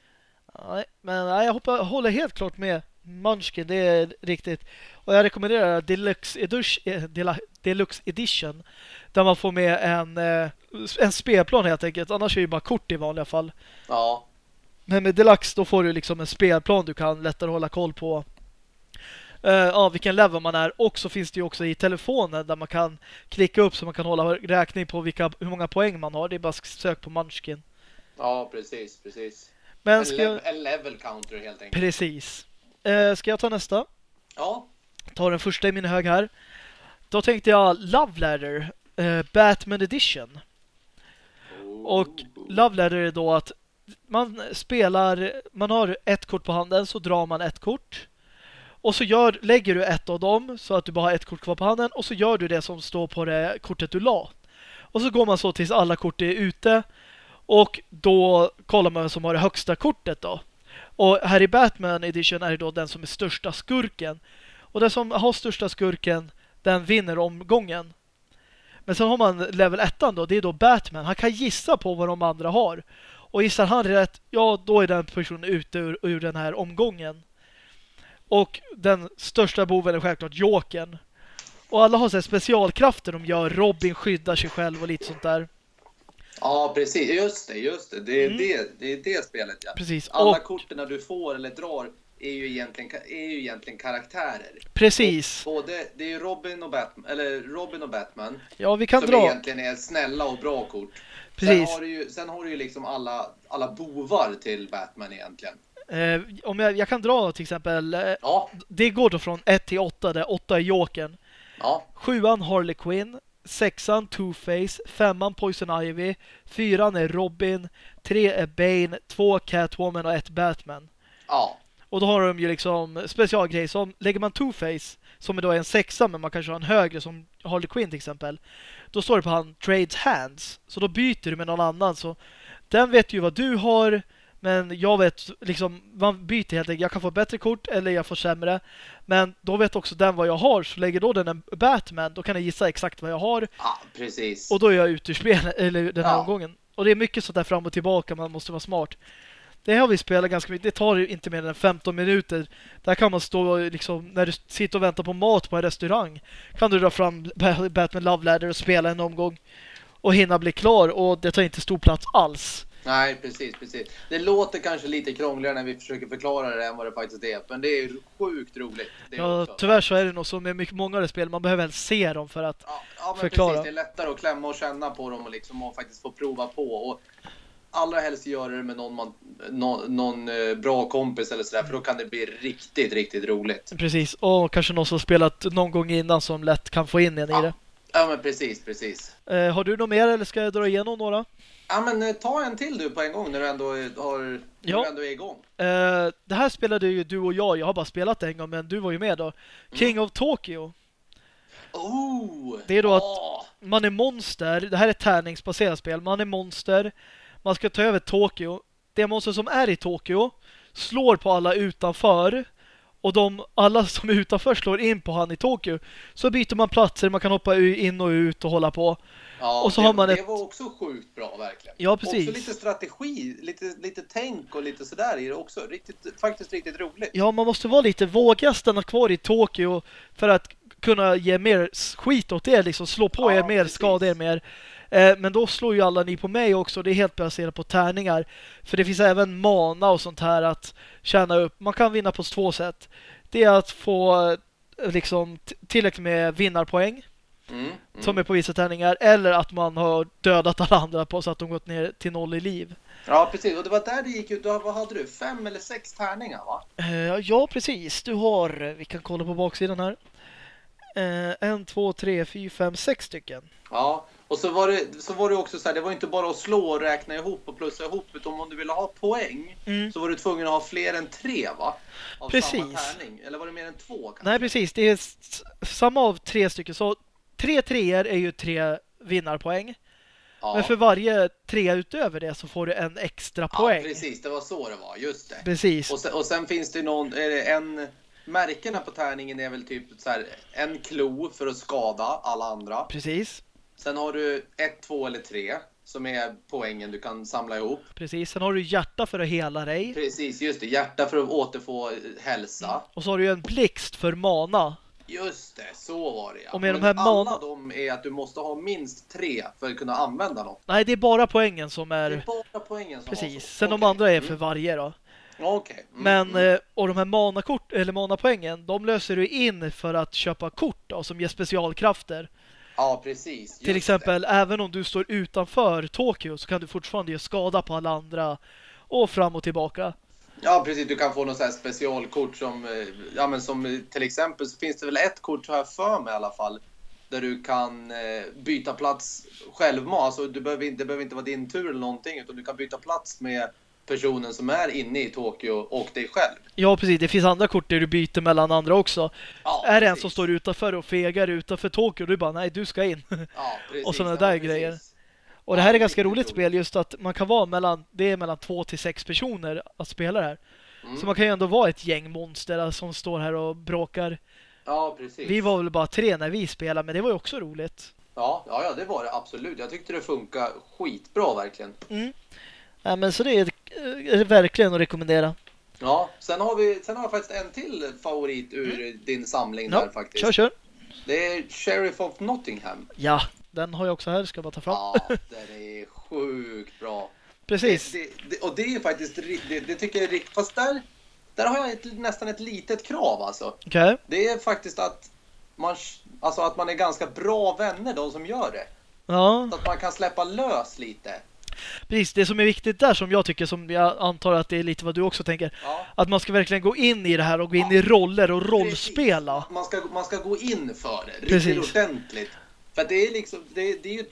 Nej, men jag, hoppar, jag håller helt klart med Munchkin, det är riktigt. Och jag rekommenderar Deluxe Edition, eh, Deluxe Edition där man får med en, eh, en spelplan helt enkelt. Annars är det ju bara kort i vanliga fall. Ja, Men med Deluxe då får du liksom en spelplan du kan lättare hålla koll på. ja, vilken level man är. Och så finns det ju också i telefonen där man kan klicka upp så man kan hålla räkning på vilka, hur många poäng man har. Det är bara sök på Munchkin. ja precis, precis. Men En, ska lev, en level counter helt enkelt. Precis. Eh, ska jag ta nästa? Ja, Ta den första i min hög här. Då tänkte jag Love Ladder eh, Batman Edition. Och Love Ladder är då att man spelar, man har ett kort på handen så drar man ett kort. Och så gör, lägger du ett av dem så att du bara har ett kort kvar på handen och så gör du det som står på det kortet du la. Och så går man så tills alla kort är ute och då kollar man vem som har det högsta kortet då. Och här i Batman Edition är det då den som är största skurken. Och den som har största skurken, den vinner omgången. Men sen har man level 1 då, det är då Batman. Han kan gissa på vad de andra har. Och gissar han rätt, ja då är den personen ute ur, ur den här omgången. Och den största boven är självklart Jokern. Och alla har så specialkrafter de gör. Robin skyddar sig själv och lite sånt där ja, precis. Just det, just det. Det är, Mm. det, det, är det spelet, ja. Precis. Alla Och, korten du får eller drar är ju egentligen, är ju egentligen karaktärer. precis. Både, det är ju Robin och Batman, eller Robin och Batman Ja, vi kan som dra. egentligen är snälla och bra kort. Sen Precis. har du ju, sen har du ju liksom alla, alla bovar till Batman egentligen. Eh, om jag, jag kan dra till exempel. Eh, Ja, det går då från 1 till 8 där 8 är Jokern. ja, Sjuan Harley Quinn, sexan Two-Face, femman Poison Ivy, fyran är Robin, tre är Bane, två Catwoman och ett Batman. ja. Och då har de ju liksom specialgrejer som lägger man Two-Face som då är en sexa men man kanske har en högre som Harley Quinn till exempel. Då står det på han Trades Hands. Så då byter du med någon annan så den vet ju vad du har Men jag vet, liksom, man byter helt enkelt. Jag kan få bättre kort eller jag får sämre. Men då vet också den vad jag har. Så lägger då den en Batman, då kan jag gissa exakt vad jag har. Ja, precis. Och då är jag ute ur spelet, eller den här Ja. omgången. Och det är mycket sånt där fram och tillbaka, man måste vara smart. Det har vi spelat ganska mycket. Det tar ju inte mer än 15 minuter. Där kan man stå och liksom, när du sitter och väntar på mat på en restaurang, kan du dra fram Ba- Batman Love Ladder och spela en omgång och hinna bli klar. Och det tar inte stor plats alls. Nej, precis, precis. Det låter kanske lite krångligare när vi försöker förklara det än vad det faktiskt är. Men det är ju sjukt roligt. Det Ja, också. tyvärr så är det nog så med mycket många spel. Man behöver väl se dem för att... Ja, ja men Förklara. precis. Det är lättare att klämma och känna på dem och, liksom, och faktiskt få prova på. Och allra helst göra det med någon, man, någon, någon eh, bra kompis eller sådär. För då kan det bli riktigt, riktigt roligt. Precis. Och kanske någon som spelat någon gång innan som lätt kan få in en i Ja. det. Ja, men precis, precis. Eh, har du något mer eller ska jag dra igenom några? Ja, men eh, ta en till du på en gång när du ändå, har, Ja. du ändå är igång. Eh, det här spelade ju du och jag. Jag har bara spelat en gång, men du var ju med då. King of Tokyo. Oh! Det är då att- Ja. Man är monster. Det här är ett tärningsbaserat spel. Man är monster. Man ska ta över Tokyo. Det monster som är i Tokyo slår på alla utanför. Och de, alla som är utanför slår in på han i Tokyo. Så byter man platser, man kan hoppa in och ut och hålla på. Ja, Och så det, har man det ett- var också sjukt bra verkligen. Ja, precis. Också lite strategi, lite, lite tänk och lite sådär i det också. Riktigt, faktiskt riktigt roligt. Ja, man måste vara lite våga stanna kvar i Tokyo för att kunna ge mer skit åt er, liksom slå på Ja, er mer, precis. skada er mer. Eh, men då slår ju alla ni på mig också, det är helt baserat på tärningar. För det finns även mana och sånt här att tjäna upp. Man kan vinna på två sätt. Det är att få eh, liksom tillräckligt med vinnarpoäng Mm, mm. som är på vissa tärningar eller att man har dödat alla andra på så att de gått ner till noll i liv. Ja, precis. Och det var där det gick ut. Vad hade du? Fem eller sex tärningar, va? Eh, ja, precis. Du har, eh, vi kan kolla på baksidan här. En, två, tre, fyra, fem, sex stycken. Ja. Och så var det, så var det också så här, det var inte bara att slå och räkna ihop och plussa ihop, utan om du ville ha poäng Mm. så var du tvungen att ha fler än tre, va? Av Precis. samma tärning. Eller var det mer än två? Kanske? Nej, precis. Det är samma av tre stycken. Så tre treor är ju tre vinnarpoäng. ja. Men för varje tre utöver det så får du en extra ja, poäng. precis. Det var så det var. Just det. Precis. Och sen, och sen finns det någon, en... Märkena på tärningen är väl typ så här, en klo för att skada alla andra. Precis. Sen har du ett, två eller tre som är poängen du kan samla ihop. Precis. Sen har du hjärta för att hela dig. Precis, just det. Hjärta för att återfå hälsa. Och så har du ju en blixt för mana. Just det, så var det ja. Och med Men de här alla mana- de är att du måste ha minst tre för att kunna använda dem. Nej, det är bara poängen som Det är är... bara poängen som Precis. Sen de Okej. andra är för Mm. varje då. Okej. Mm, Men, mm. eh, och de här manakort, eller manapoängen, de löser du in för att köpa kort då, som ger specialkrafter. Ja, precis. Till exempel, även om du står utanför Tokyo så kan du fortfarande göra skada på alla andra och fram och tillbaka. Det. Ja, precis. Du kan få något här specialkort som, eh, ja men som eh, till exempel så finns det väl ett kort jag för mig i alla fall. Där du kan eh, byta plats självmant. Alltså du behöver inte, det behöver inte vara din tur eller någonting utan du kan byta plats med personen som är inne i Tokyo och dig själv. Ja, precis. Det finns andra kort där du byter mellan andra också. Ja, är det en som står utanför och fegar utanför Tokyo, du bara nej, du ska in. Ja, precis. och såna Ja, där precis. grejer. Och det Ja, här är ganska roligt spel just att man kan vara mellan, det är mellan två till sex personer att spela det här. Mm. Så man kan ju ändå vara ett gäng monster som står här och bråkar. Ja, precis. Vi var väl bara tre när vi spelade, men det var ju också roligt. Ja, ja, ja, det var det absolut. Jag tyckte det funkar skitbra verkligen. Ja, men så det är, det verkligen att rekommendera. Ja, sen har vi sen har jag faktiskt en till favorit ur din samling Mm. Ja, där faktiskt. kör, kör. Det är Sheriff of Nottingham. Ja, den har jag också här. Ska bara ta fram. Ja, den är sjukt bra. Precis. Det, det, och det är faktiskt, det, det tycker jag är riktigt, fast där, där har jag ett, nästan ett litet krav alltså. Okej. Det är faktiskt att man, alltså att man är ganska bra vänner de som gör det. Ja, Så att man kan släppa lös lite. Precis. Det som är viktigt där som jag tycker, som jag antar att det är lite vad du också tänker, Ja. att man ska verkligen gå in i det här och gå in i roller och rollspela. Man ska, man ska gå in för det riktigt Precis. ordentligt. För det är liksom, det, det är ju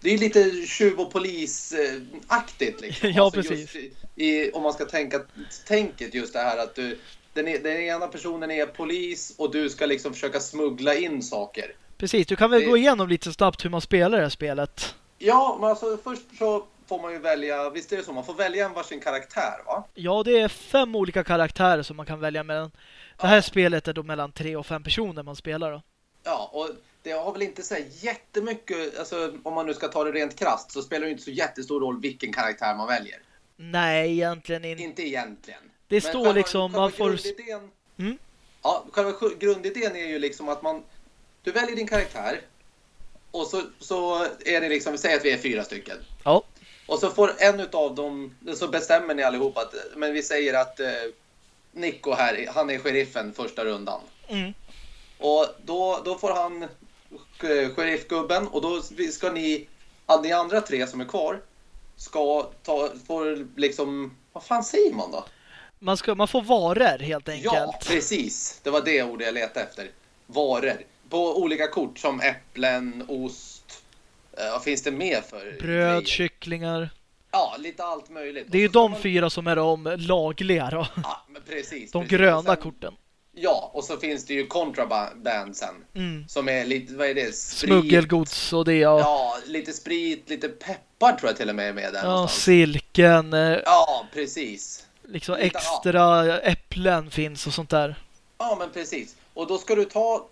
det är lite tjuv och polis-aktigt liksom. Ja, just precis. i, om man ska tänka tänket just det här att du, den, är, den ena personen är polis och du ska liksom försöka smuggla in saker. Precis, du kan väl Det- gå igenom lite snabbt hur man spelar det här spelet. Ja, men alltså först så får man ju välja, visst är det så, man får välja en varsin karaktär va? Ja, det är fem olika karaktärer som man kan välja mellan. Det här Ja. spelet är då mellan tre och fem personer man spelar då. Ja, och det har väl inte så här jättemycket, alltså om man nu ska ta det rent krasst så spelar det inte så jättestor roll vilken karaktär man väljer. Nej, egentligen inte. Inte egentligen. Det Men står liksom, man får... Grundidén, Mm. ja, själva sj- grundidén är ju liksom att man, du väljer din karaktär och så, så är det liksom, vi säger att vi är fyra stycken. Ja, Och så får en utav dem, så bestämmer ni allihopa att, men vi säger att eh, Nico här, han är sheriffen första rundan. mm. Och då, då får han eh, sheriffgubben och då ska ni, ni andra tre som är kvar, ska ta, får liksom, vad fan säger man då? man, ska, man får varor helt enkelt. Ja, precis. Det var det ordet jag letade efter. Varor. På olika kort som äpplen, ost. Eh, vad finns det mer för Bröd, grejer? kycklingar. Ja, lite allt möjligt. Det är ju de man- fyra som är de lagliga då. Ja, precis. De precis. Gröna sen- korten. Ja, och så finns det ju contraband sen. Mm. Som är lite, vad är det? Sprit. Smuggelgods och det ja. Ja, lite sprit, lite peppar tror jag till och med är med där Ja, någonstans. silken. eh, Ja, precis. Liksom Lite, extra äpplen finns och sånt där. Ja, men precis. Och då ska du ta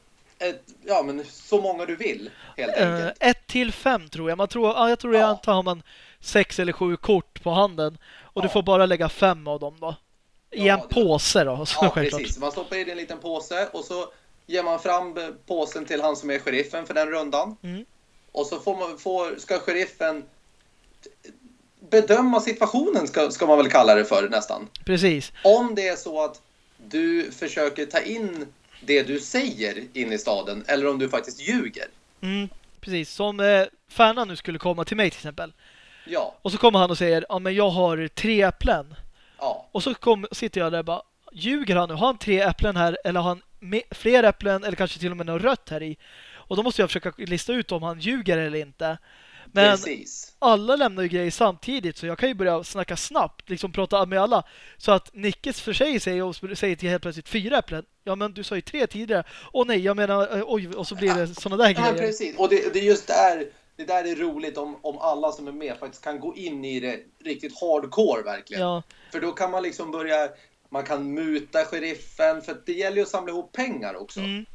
ja men så många du vill helt Eh, enkelt. ett till fem tror jag. Man tror, ja, jag tror Ja. antar har man sex eller sju kort på handen. Och du Ja. får bara lägga fem av dem då. I Ja, en det- påse då. Så Ja, självklart. precis. Man stoppar i en liten påse och så ger man fram påsen till han som är sheriffen för den rundan. Mm. Och så får man, får, ska sheriffen bedöma situationen, ska, ska man väl kalla det för nästan. Precis. Om det är så att du försöker ta in det du säger in i staden eller om du faktiskt ljuger. Mm, precis. Som eh, Färnan nu skulle komma till mig till exempel. Ja, Och så kommer han och säger ja men jag har tre äpplen. ja, Och så kom, sitter jag där och bara ljuger han nu? Har han tre äpplen här eller har han fler äpplen eller kanske till och med något rött här i? Och då måste jag försöka lista ut om han ljuger eller inte. Men precis. alla lämnar ju grejer samtidigt så jag kan ju börja snacka snabbt, liksom prata med alla. Så att Nickes för sig säger, och säger till helt plötsligt fyra äpplen. Ja men du sa ju tre tidigare. Åh nej, jag menar, eh, oj, och så blir det sådana där Ja, grejer. precis. Och det, det är just där det där är roligt om, om alla som är med faktiskt kan gå in i det riktigt hardcore verkligen. Ja, För då kan man liksom börja, man kan muta sheriffen, för det gäller ju att samla ihop pengar också. mm,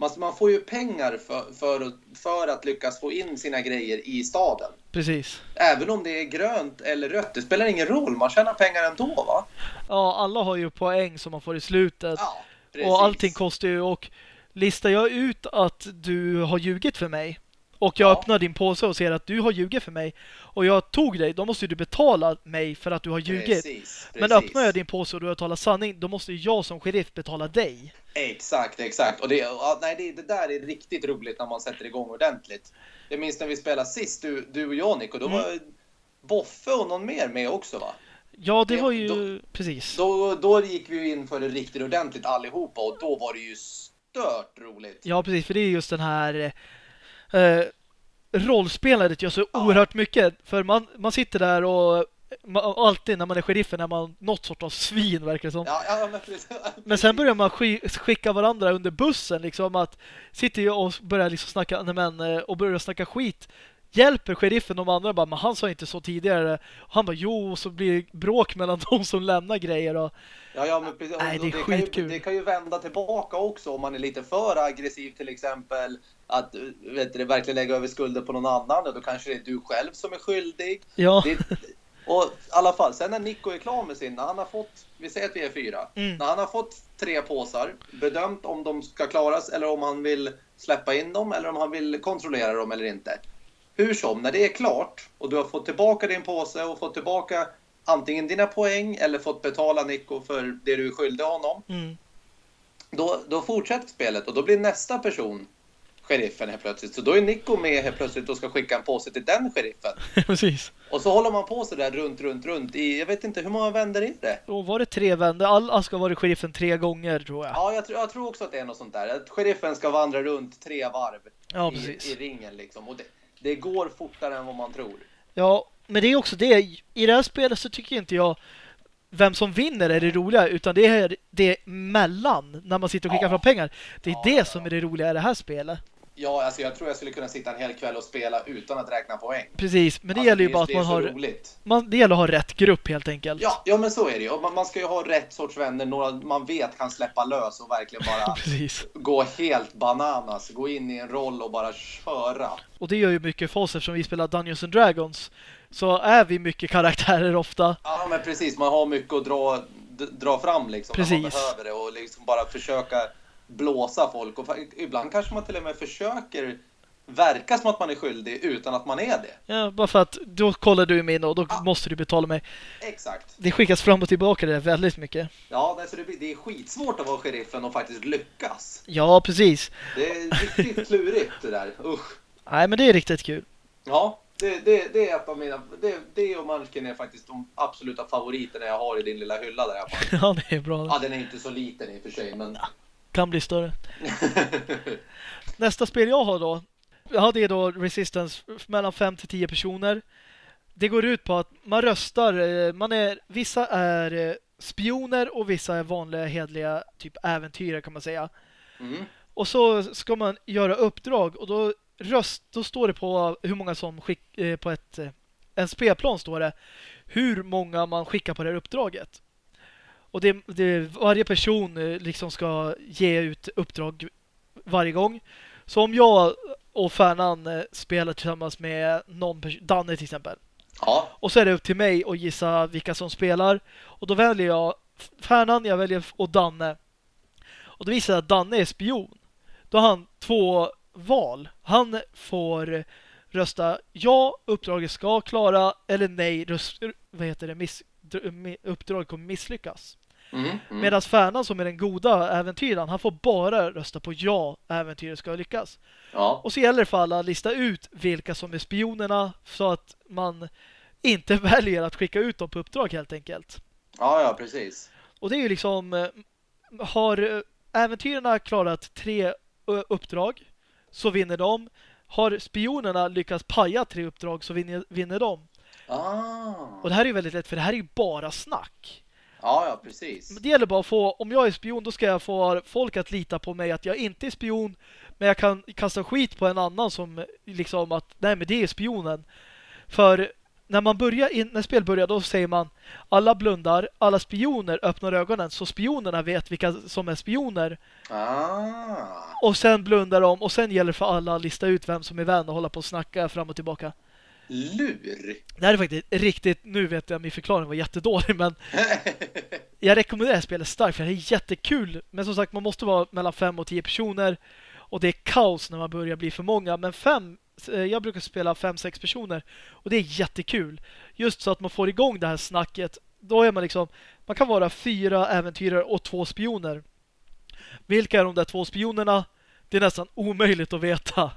Man, man får ju pengar för, för, för att lyckas få in sina grejer i staden. precis. Även om det är grönt eller rött, det spelar ingen roll, man tjänar pengar ändå va? Ja, alla har ju poäng som man får i slutet. Ja, precis. och allting kostar ju och listar jag ut att du har ljugit för mig och jag Ja. öppnar din påse och ser att du har ljugit för mig och jag tog dig, då måste du betala mig för att du har ljugit. Precis, Men precis. öppnar jag din påse och du har talat sanning, då måste jag som sheriff betala dig. Exakt, exakt. Och det, ja, nej, det, det där är riktigt roligt när man sätter igång ordentligt. Det minns när vi spelade sist, du, du och jag Nico, då Mm. var Boffe och någon mer med också va? Ja, det var ju då- precis. Då, då gick vi in för det riktigt ordentligt allihopa och då var det ju stört roligt. Ja, precis, för det är just den här eh, rollspelandet gör så oerhört mycket. För man, man sitter där och man, alltid när man är sheriffen är man något sort av svin verkar det som. Ja, ja, men. Men sen börjar man sk skicka varandra under bussen liksom att sitter ju och börjar liksom snacka men, eh, och börjar snacka skit. Hjälper sheriffen de andra bara, men han sa inte så tidigare. Och han bara, jo, så blir det bråk mellan de som lämnar grejer och Ja, ja, men precis. Nej, det är kan ju, det kan ju vända tillbaka också om man är lite för aggressiv till exempel. Att vet du, verkligen lägga över skulder på någon annan. Och då kanske det är du själv som är skyldig. ja, Det, och i alla fall, sen när Nico är klar med sin, när han har fått, vi säger att vi är fyra. Mm. När han har fått tre påsar, bedömt om de ska klaras eller om han vill släppa in dem eller om han vill kontrollera dem eller inte. Hur som, när det är klart och du har fått tillbaka din påse och fått tillbaka antingen dina poäng eller fått betala Nico för det du är skyldig honom. mm, Då, då fortsätter spelet och då blir nästa person sheriffen helt plötsligt. Så då är Nico med helt plötsligt och ska skicka en påse till den sheriffen. precis. Och så håller man på så där runt, runt, runt i, jag vet inte hur många vändor är det? Och var det tre vänner? Alla ska vara sheriffen tre gånger tror jag. Ja, jag, tror- jag tror också att det är något sånt där. Att sheriffen ska vandra runt tre varv Ja, i, i ringen liksom. Och det, det går fortare än vad man tror. Ja, men det är också det. I det här spelet så tycker inte jag vem som vinner är det roliga, utan det är det mellan när man sitter och skickar Ja. fram pengar. Det är Ja, det som är det roliga i det här spelet. Ja, alltså jag tror jag skulle kunna sitta en hel kväll och spela utan att räkna poäng. Precis, men det alltså, gäller ju det, bara att man har roligt. man, det gäller att ha rätt grupp helt enkelt. Ja, ja men så är det ju. Man, man ska ju ha rätt sorts vänner, några man vet kan släppa lös och verkligen bara Precis. gå helt bananas, gå in i en roll och bara köra. Och det gör ju mycket för oss eftersom vi spelar Dungeons and Dragons. Så är vi mycket karaktärer ofta. Ja, men precis. Man har mycket att dra, dra fram liksom när man Precis. behöver det och liksom bara försöka blåsa folk. Och ibland kanske man till och med försöker verka som att man är skyldig utan att man är det. Ja, bara för att då kollar du min och då Ja. måste du betala mig. Exakt. Det skickas fram och tillbaka det väldigt mycket. Ja, det, så det, det är skitsvårt att vara sheriffen och faktiskt lyckas. Ja, precis. Det är riktigt klurigt det där. Usch. Nej, men det är riktigt kul. Ja, det, det, det är ett av mina... Det, det och Munchkin är faktiskt de absoluta favoriterna jag har i din lilla hylla där hemma. Ja, det är bra. Ja, den är inte så liten i och för sig, men... Kan bli större. Nästa spel jag har då. Ja, det är då Resistance mellan 5 till 10 personer. Det går ut på att man röstar. eh, Man är, vissa är eh, spioner och vissa är vanliga hedliga typ äventyrare kan man säga. Mm. Och så ska man göra uppdrag och då röst då står det på hur många som skick, eh, på ett en spelplan står det hur många man skickar på det här uppdraget. Och det, det varje person eh, liksom ska ge ut uppdrag varje gång. Så om jag och Färnan eh, spelar tillsammans med någon Danne till exempel. Ja, Och så är det upp till mig att gissa vilka som spelar. Och då väljer jag Färnan, jag väljer och Danne. Och då visar det att Danne är spion. Då har han två val. Han får rösta ja, uppdraget ska klara eller nej, röst, vad heter det, miss, dr- mi- uppdraget kommer misslyckas. Mm, mm. Medan Färnan som är den goda äventyraren, han får bara rösta på ja, äventyret ska lyckas. ja. Och så gäller det för alla att lista ut vilka som är spionerna så att man inte väljer att skicka ut dem på uppdrag helt enkelt. ja, ja, precis. Och det är ju liksom eh, har eh, äventyrarna klarat tre uppdrag så vinner de. Har spionerna lyckats paja tre uppdrag så vinner, vinner de. Ah. Och det här är ju väldigt lätt för det här är ju bara snack. Ja, ja, precis. Men det gäller bara att få, om jag är spion då ska jag få folk att lita på mig att jag inte är spion men jag kan kasta skit på en annan som liksom att nej men det är spionen. För när man börjar in, när spel börjar då säger man alla blundar, alla spioner öppnar ögonen så spionerna vet vilka som är spioner Ah. och sen blundar de och sen gäller för alla att lista ut vem som är vän och hålla på och snacka fram och tillbaka. Lur. Det här är faktiskt riktigt, nu vet jag min förklaring var jättedålig men jag rekommenderar spelet starkt för det är jättekul. Men som sagt, man måste vara mellan fem och tio personer. Och det är kaos när man börjar bli för många. Men fem, eh, jag brukar spela fem, sex personer. Och det är jättekul. Just så att man får igång det här snacket. Då är man liksom, man kan vara fyra äventyrare och två spioner. Vilka är de där två spionerna? Det är nästan omöjligt att veta.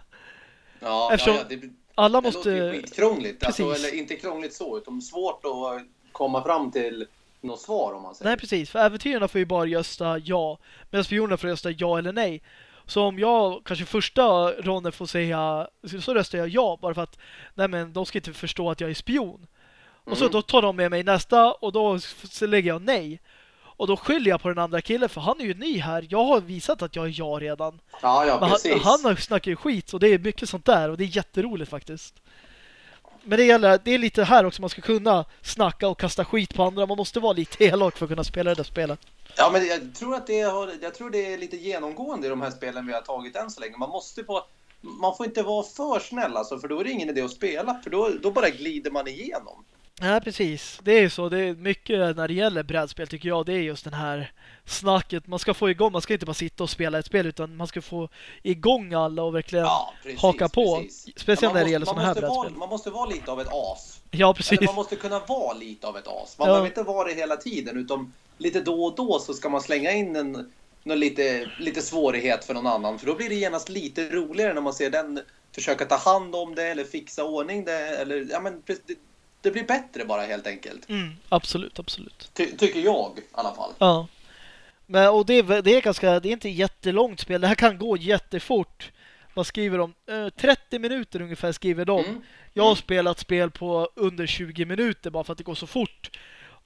Ja, Eftersom ja, ja, det, Alla det låter ju måste... skitkrångligt. Alltså, eller inte krångligt så, utan svårt att komma fram till något svar om man säger. Nej, precis. För äventyrarna får ju bara rösta ja. Medan spionerna får rösta ja eller nej. Så om jag kanske första ronden får säga så röstar jag ja bara för att nej men de ska inte förstå att jag är spion. Och så Mm. då tar de med mig nästa och då lägger jag nej. Och då skyller jag på den andra killen för han är ju ny här. Jag har visat att jag är ja redan. Ja, ja, Men han, precis. han har snackar ju skit och det är mycket sånt där och det är jätteroligt faktiskt. Men det gäller, det är lite här också man ska kunna snacka och kasta skit på andra. Man måste vara lite elak för att kunna spela det där spelet. Ja, men jag tror att det har, jag tror det är lite genomgående i de här spelen vi har tagit än så länge. Man måste på, man får inte vara för snäll alltså, för då är det ingen idé att spela, för då, då bara glider man igenom. Ja, precis. Det är så. Det är mycket när det gäller brädspel tycker jag. Det är just den här snacket. Man ska få igång, man ska inte bara sitta och spela ett spel utan man ska få igång alla och verkligen ja, Ja, precis. haka på. precis. Speciellt man när det gäller såna här måste vara- brädspel. Man måste vara lite av ett as. precis. Eller man måste kunna vara lite av ett as. Man Ja. behöver inte vara det hela tiden, utan lite då och då så ska man slänga in en någon lite, lite svårighet för någon annan. För då blir det genast lite roligare när man ser den försöka ta hand om det eller fixa ordning det. Eller, ja, men, det, blir bättre bara helt enkelt. Mm, absolut, absolut. Ty, tycker jag i alla fall. Ja. Men, och det är, det är ganska, det är inte jättelångt spel. Det här kan gå jättefort. Vad skriver de? Eh, 30 minuter ungefär skriver de. Mm. Jag har Mm. spelat spel på under 20 minuter bara för att det går så fort.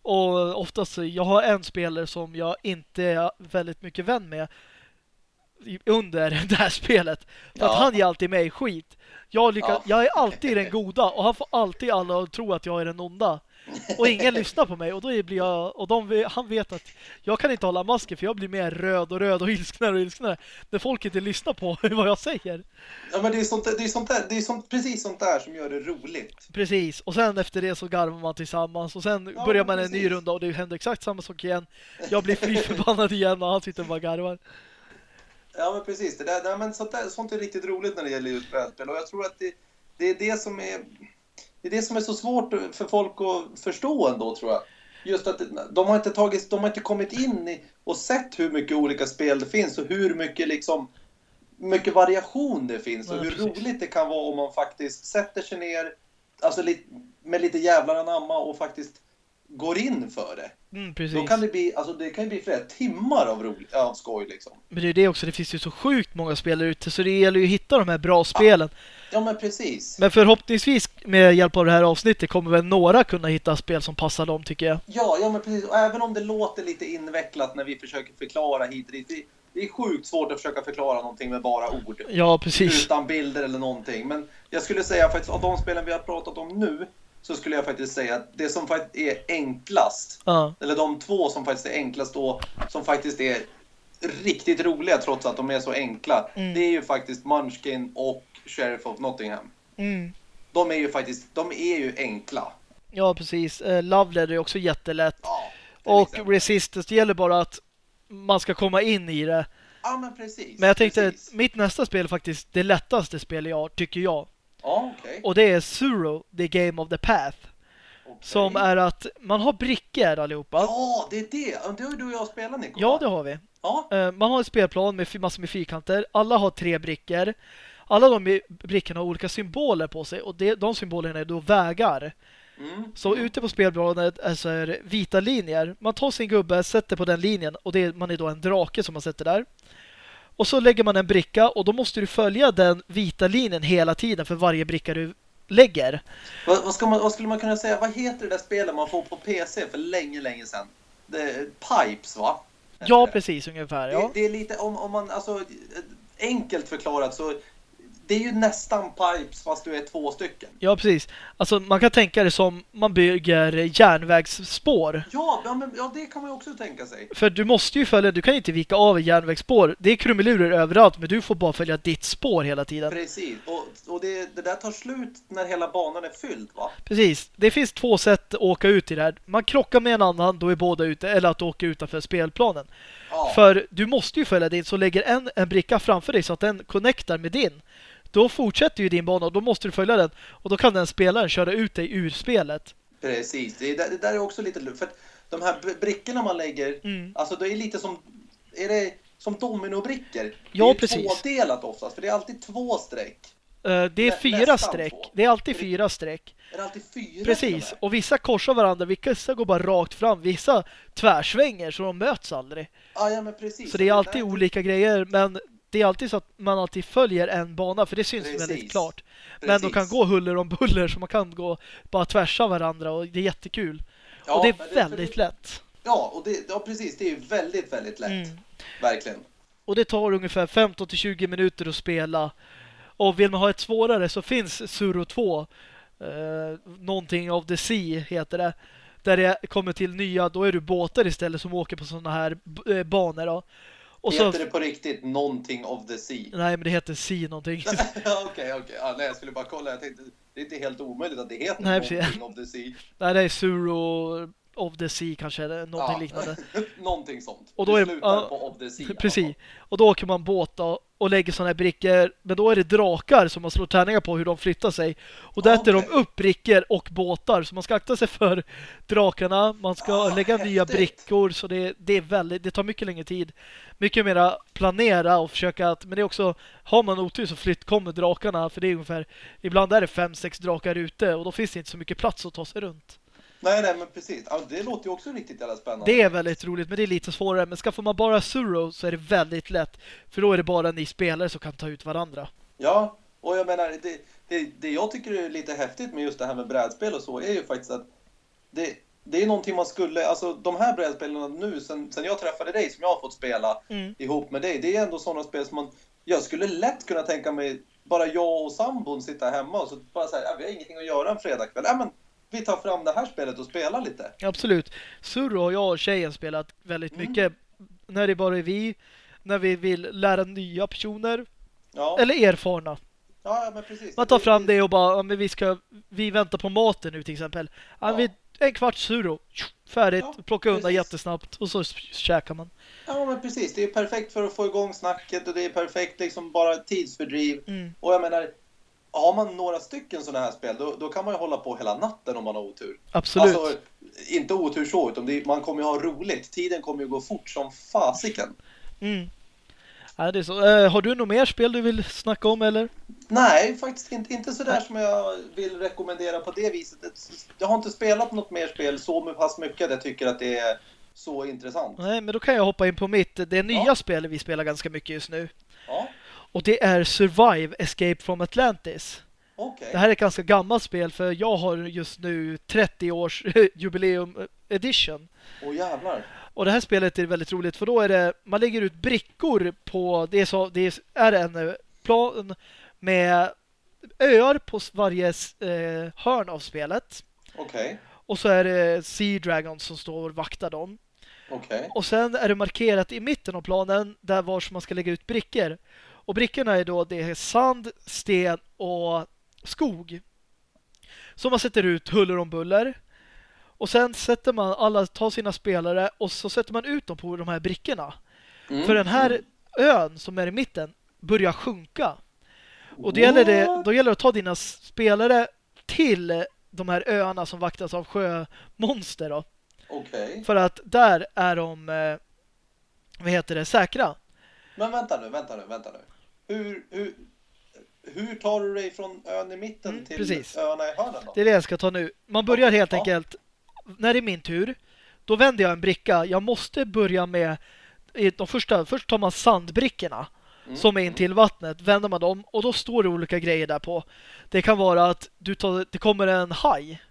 Och oftast, jag har en spelare som jag inte är väldigt mycket vän med. under det här spelet. För Ja. att han ger alltid mig skit. Jag, lyckas, Ja. jag är alltid den goda och han får alltid alla att tro att jag är den onda. Och ingen lyssnar på mig och då blir jag och de, han vet att jag kan inte hålla masken för jag blir mer röd och röd och ilsknare och ilsknare när folk inte lyssnar på vad jag säger. Ja, men det är, sånt, det är, sånt där, det är sånt, precis sånt där som gör det roligt. Precis, och sen efter det så garvar man tillsammans och sen Ja, börjar man en ny precis. runda och det händer exakt samma sak igen. Jag blir fly förbannad igen och han sitter och bara garvar. Ja, men precis. Det där, nej, men sånt, där, sånt är riktigt roligt när det gäller just brädspel. Och jag tror att det, det är det som är det är det som är så svårt för folk att förstå ändå, tror jag. Just att de har inte, tagit, de har inte kommit in i och sett hur mycket olika spel det finns och hur mycket liksom mycket variation det finns och Ja, hur precis. roligt det kan vara om man faktiskt sätter sig ner alltså, med lite jävlar anamma och faktiskt går in för det. Mm, precis. Då kan det bli, alltså det kan ju bli flera timmar av, roligt, av skoj liksom. Men det är det också, det finns ju så sjukt många spelare ute så det gäller ju att hitta de här bra spelen. Ja men precis. Men förhoppningsvis med hjälp av det här avsnittet kommer väl några kunna hitta spel som passar dem tycker jag. Ja, ja men precis. Och även om det låter lite invecklat när vi försöker förklara hit och dit. Det, det är sjukt svårt att försöka förklara någonting med bara ord. Ja, precis. Utan bilder eller någonting. Men jag skulle säga faktiskt av de spelen vi har pratat om nu. Så skulle jag faktiskt säga att det som faktiskt är enklast. Ja, Eller de två som faktiskt är enklast då. Som faktiskt är riktigt roliga trots att de är så enkla. Mm. Det är ju faktiskt Munchkin och Sheriff of Nottingham. mm. De är ju faktiskt, de är ju enkla. ja precis. Eh, Love Letter är också jättelätt. Ja, Och exempel. Resistance, det gäller bara att man ska komma in i det. Ja men precis. Men jag tänkte precis. att mitt nästa spel är faktiskt det lättaste spelet jag tycker jag. Okej. Och det är Zero, The Game of the Path. Okej. Som är att man har brickor allihopa. Ja, det är det. Det har du och jag spelat, Nico. Ja, det har vi. Ja, Eh, Man har en spelplan med massor med fyrkanter. Alla har tre brickor. Alla de brickorna har olika symboler på sig och det, de symbolerna är då vägar. mm. Så ute på spelplanen är så är det vita linjer. Man tar sin gubbe, sätter på den linjen och det man är då en drake som man sätter där. Och så lägger man en bricka och då måste du följa den vita linjen hela tiden för varje bricka du lägger. vad, vad, man, vad skulle man kunna säga? Vad heter det där spelet man får på PC för länge, länge sedan? Det, Pipes, va? Ja, det. precis ungefär. Det, Ja. det är lite, om, om man, alltså, enkelt förklarat så det är ju nästan Pipes fast du är två stycken. ja, precis. Alltså man kan tänka det som man bygger järnvägsspår. Ja, ja, men, ja, det kan man ju också tänka sig. För du måste ju följa, du kan inte vika av järnvägsspår. Det är krumelurer överallt, men du får bara följa ditt spår hela tiden. Precis, och, och det, det där tar slut när hela banan är fylld, va? Precis. Det finns två sätt att åka ut i det här. Man krockar med en annan, då är båda ute, eller att åka utanför spelplanen. Ja. För du måste ju följa din, så lägger en, en bricka framför dig så att den connectar med din. Då fortsätter ju din bana och då måste du följa den. Och då kan den spelaren köra ut dig ur spelet. Precis, det, det där är också lite lurt. För att de här br- brickorna man lägger, Mm. alltså det är lite som, är det som dominobrickor? Ja, det är precis. tvådelat oftast, för det är alltid två streck. Eh, det är fyra streck. Det är alltid fyra streck. Är det alltid fyra? Precis. och vissa korsar varandra, vissa går bara rakt fram, vissa tvärsvänger så de möts aldrig. Ja, ja, men precis. Så det är alltid olika grejer, men det är alltid så att man alltid följer en bana, för det syns Precis. väldigt klart. Men de kan Precis. gå huller om buller, så man kan gå bara tvärsa varandra och det är jättekul. Ja, och det är väldigt för- lätt. Ja, och det, ja, precis. Det är väldigt, väldigt lätt. Mm. Verkligen. Och det tar ungefär 15 till 20 minuter att spela. Och vill man ha ett svårare så finns Suro 2. Eh, någonting of the Sea heter det. Där det kommer till nya, då är du båtar istället som åker på sådana här eh, banor då. Och så, Heter det på riktigt någonting of the sea? nej men det heter Sea någonting. Ja, Okej, okej. Ja, nej, jag skulle bara kolla. Jag tänkte, det är inte helt omöjligt att det heter Nej, någonting precis. of the sea. nej det är Suro of the Sea kanske, eller någonting Ja, liknande. någonting sånt. Och då det är- slutar ja, på of the sea. Precis. Och då åker man båt och lägger sådana här brickor. Men då är det drakar som man slår tärningar på hur de flyttar sig. Och där Ah, äter de upp brickor och båtar. Så man ska akta sig för drakarna. Man ska Ah, lägga nya häftigt. brickor. Så det, det är väldigt, det tar mycket längre tid. Mycket mera planera och försöka att, men det är också, har man otur så flytt kommer drakarna. För det är ungefär, ibland är det fem, sex drakar ute och då finns det inte så mycket plats att ta sig runt. Nej, nej, men precis. Ja, det låter ju också riktigt jävla spännande. Det är väldigt roligt, men det är lite svårare. Men skaffar man bara Suro så är det väldigt lätt. För då är det bara ni spelare som kan ta ut varandra. Ja, och jag menar, det, det, det jag tycker är lite häftigt med just det här med brädspel och så är ju faktiskt att det, det är någonting man skulle, alltså de här brädspelarna nu, sen, sen jag träffade dig, som jag har fått spela Mm. ihop med dig, det är ändå sådana spel som man, jag skulle lätt kunna tänka mig, bara jag och sambon sitta hemma och så bara säga, vi har ingenting att göra en fredagkväll, ja men vi tar fram det här spelet och spelar lite. Absolut. Surro och jag och tjejen spelat väldigt Mm. mycket. När det bara är vi. När vi vill lära nya personer. Ja, Eller erfarna. ja men precis. Man tar fram det och bara, men vi ska, vi väntar på maten nu till exempel. Ja, vi, en kvart surro. Färdigt. Ja, plocka undan jättesnabbt. Och så käkar man. Ja, men precis. Det är perfekt för att få igång snacket och det är perfekt liksom bara tidsfördriv. Mm. Och jag menar, har man några stycken sådana här spel, då, då kan man ju hålla på hela natten om man har otur. Absolut. Alltså, inte otur så, utan det, man kommer ju ha roligt. Tiden kommer ju gå fort som fasiken. Mm. Ja, det är så. Eh, har du något mer spel du vill snacka om eller? Nej, faktiskt inte, inte sådär som jag vill rekommendera på det viset. Jag har inte spelat något mer spel så pass mycket att jag tycker att det är så intressant. Nej, men då kan jag hoppa in på mitt. Det nya Ja. spelet vi spelar ganska mycket just nu. Ja, Och det är Survive Escape from Atlantis. okej. Det här är ett ganska gammalt spel för jag har just nu 30 års jubileum edition. Åh jävlar. Och det här spelet är väldigt roligt för då är det man lägger ut brickor på det är så det är en eh, plan med öar på varje eh, hörn av spelet. Okej, Och så är det Sea Dragons som står och vaktar dem. okej. Och sen är det markerat i mitten av planen där vars man ska lägga ut brickor. Och brickorna är då det är sand, sten och skog. Så man sätter ut huller om buller. Och sen sätter man alla, tar sina spelare och så sätter man ut dem på de här brickorna. Mm. För den här ön som är i mitten börjar sjunka. Och då gäller det, då gäller det att ta dina spelare till de här öarna som vaktas av sjömonster då. Okej. För att där är de, eh, vad heter det, säkra. Men vänta nu, vänta nu, vänta nu. Hur, hur, hur tar du dig från ön i mitten Mm, till precis. öarna i hörnen då? Det är det jag ska ta nu. Man börjar helt Ja. enkelt, när det är min tur, då vänder jag en bricka. Jag måste börja med, de första, först tar man sandbrickorna Mm, som är in till vattnet, vänder man dem och då står det olika grejer där på. Det kan vara att du tar, det kommer en haj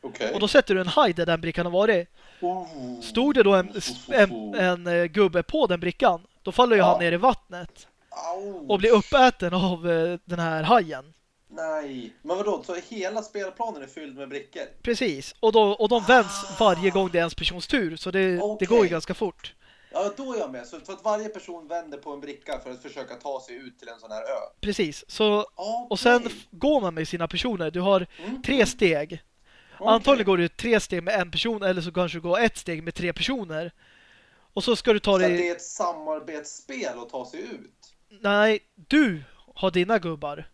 Okej. och då sätter du en haj där den brickan har varit. Oh. Stod det då en, en, en, eh, gubbe på den brickan, då faller ju Ja. han ner i vattnet Au. och blir uppäten av eh, den här hajen. Nej. Men vadå, så hela spelplanen är fylld med brickor? Precis, och, då, och de vänds Ah. varje gång det är ens persons tur, så det, det Okej. går ju ganska fort. Ja, då är jag med. Så för att varje person vänder på en bricka för att försöka ta sig ut till en sån här ö. Precis, så, Okej. och sen går man med sina personer. Du har Mm. tre steg. Okej. Antagligen går du tre steg med en person eller så kanske du går ett steg med tre personer. Och så ska du ta Så dig... det är ett samarbetsspel att ta sig ut? Nej, du har dina gubbar.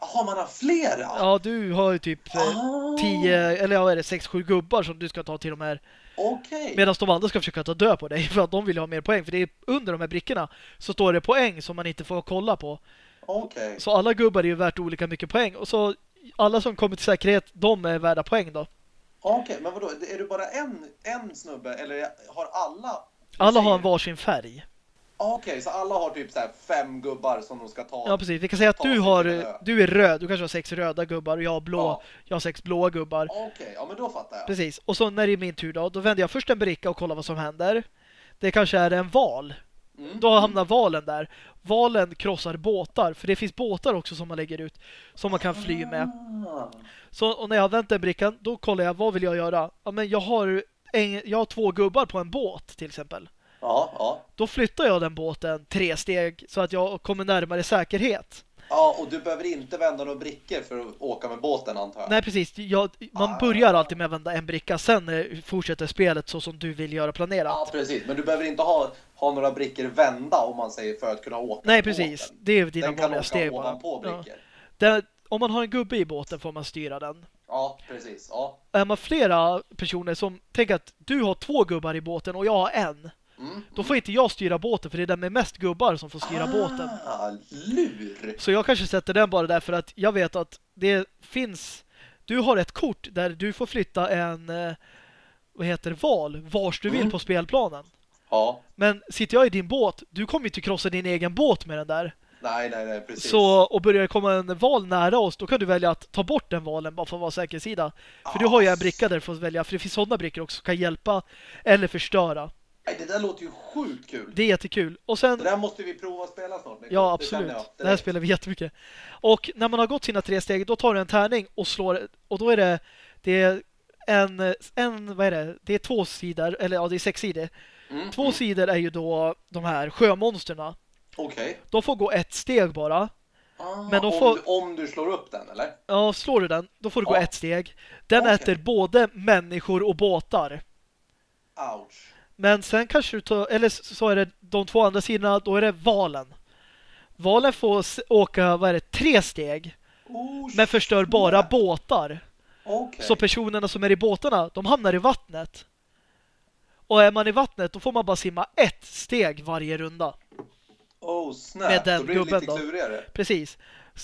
Jaha, man har flera? Ja, du har ju typ eh, Ah. eller ja, är det, sex, sju gubbar som du ska ta till de här. Okej. Medan de andra ska försöka ta död på dig för att de vill ha mer poäng. För det är under de här brickorna så står det poäng som man inte får kolla på. Okej. Så alla gubbar är ju värt olika mycket poäng. Och så alla som kommer till säkerhet, de är värda poäng då. Okej, men vadå? Är det bara en, en snubbe eller har alla? Alla har en varsin färg. Okej, så alla har typ så här fem gubbar som de ska ta? Ja, precis. Vi kan säga att du har, du är röd. Du kanske har sex röda gubbar och jag har blå. Ja. Jag har sex blåa gubbar. Okej, ja men då fattar jag. Precis. Och så när det är min tur då, då vänder jag först en bricka och kollar vad som händer. Det kanske är en val. Mm. Då hamnar valen där. Valen krossar båtar, för det finns båtar också som man lägger ut som man kan fly med. Ah. Så och när jag vänt den brickan, då kollar jag vad vill jag göra? Ja, men jag har en, jag har två gubbar på en båt till exempel. Ja, ja. Då flyttar jag den båten tre steg så att jag kommer närmare säkerhet. Ja, och du behöver inte vända några brickor för att åka med båten antar jag? Nej, precis. Jag, man Ah. börjar alltid med att vända en bricka. Sen eh, fortsätter spelet så som du vill göra planerat. Ja, precis. Men du behöver inte ha, ha några brickor vända om man säger för att kunna åka Nej, precis. båten. Det är dina Den kan vanliga åka steg ovanpå Ja. brickor. Den, om man har en gubbe i båten får man styra den. Ja, precis. Ja. Är man flera personer som tänker att du har två gubbar i båten och jag har en. Mm. Då får inte jag styra båten för det är den med mest gubbar som får styra båten. Ah, lur! Så jag kanske sätter den bara där för att jag vet att det finns... Du har ett kort där du får flytta en... eh, Vad heter? Val. Vars du vill Mm. på spelplanen. Ja. Men sitter jag i din båt, du kommer inte krossa din egen båt med den där. Nej, nej, nej, precis. Så, och börjar det komma en val nära oss, då kan du välja att ta bort den valen bara för att vara säker sida. För du har ju en bricka där för att välja, för det finns sådana brickor också som kan hjälpa eller förstöra. Nej, det där låter ju sjukt kul. Det är jättekul. Och sen, Det där måste vi prova att spela snart. Nico. ja Det absolut, jag det, här spelar vi jättemycket. Och när man har gått sina tre steg, då tar du en tärning och slår, och då är det, det är en, en vad är det? Det är två sidor, eller ja, det är sex sidor. Mm, Två sidor är ju då de här sjömonsterna. Okej. De får gå ett steg bara. Ah, Men då om, får- du, om du slår upp den, eller? Ja, slår du den, då får du gå Ja. ett steg. Den Okej. äter både människor och båtar. Ouch. Men sen kanske du tar, eller så är det de två andra sidorna, då är det valen. Valen får åka, vad är det, tre steg. Oh, Men förstör bara snap. båtar. Okej. Så personerna som är i båtarna, de hamnar i vattnet. Och är man i vattnet, då får man bara simma ett steg varje runda. Oh, snap. med den då blir det gubben lite då. klurigare. Precis.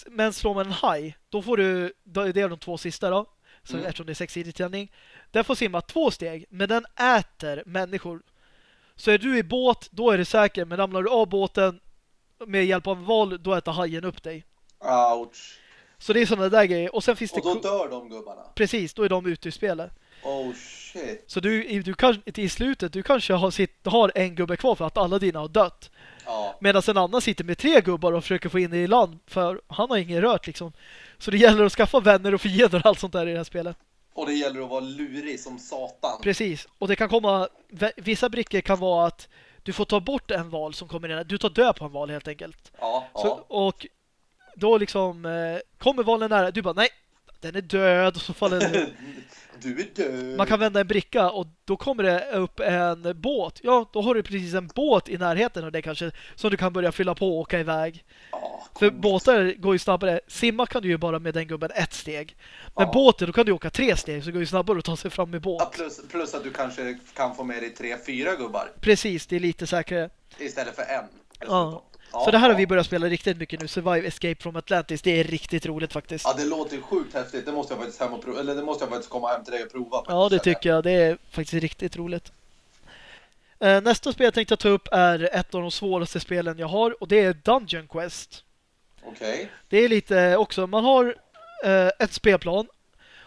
Men slår man en haj, då får du, då är det de två sista då. Så Mm. Eftersom det är sexsidig träning. Den får simma två steg, men den äter människor. Så är du i båt, då är det säkert. Men ramlar du av båten med hjälp av en val, då äter hajen upp dig. Ouch. Så det är sådana där grejer. Och sen finns det... Och då ko- dör de gubbarna. Precis, då är de ute i spelet. Oh, shit. Så du, du kan, i slutet, du kanske har, sitt, har en gubbe kvar för att alla dina har dött. Ja. Medan en annan sitter med tre gubbar och försöker få in det i land. För han har ingen rört liksom. Så det gäller att skaffa vänner och fiender och allt sånt där i det här spelet. Och det gäller att vara lurig som satan. Precis. Och det kan komma... Vissa brickor kan vara att du får ta bort en val som kommer in. Du tar död på en val helt enkelt. Ja, Så, ja. och då liksom eh, kommer valen nära. Du bara nej, den är död. Och så faller den. Du är död. Man kan vända en bricka och då kommer det upp en båt. Ja, då har du precis en båt i närheten av det kanske som du kan börja fylla på och åka iväg. Ja, För båtar går ju snabbare. Simma kan du ju bara med den gubben ett steg. Men Ja. båten, då kan du åka tre steg så det går ju snabbare att ta sig fram med båt. Ja, plus, plus att du kanske kan få med dig tre, fyra gubbar Precis, det är lite säkrare. istället för en. Ja. Ja, så det här har vi börjat spela riktigt mycket nu. Survive Escape from Atlantis. Det är riktigt roligt faktiskt. Ja, det låter ju sjukt häftigt. Det måste jag faktiskt hem och prova. Eller det måste jag faktiskt komma hem till dig och prova. Ja, det tycker jag. Det är faktiskt riktigt roligt. Eh, Nästa spel jag tänkte ta upp är ett av de svåraste spelen jag har och det är Dungeon Quest. Okej. Det är lite också, man har eh, ett spelplan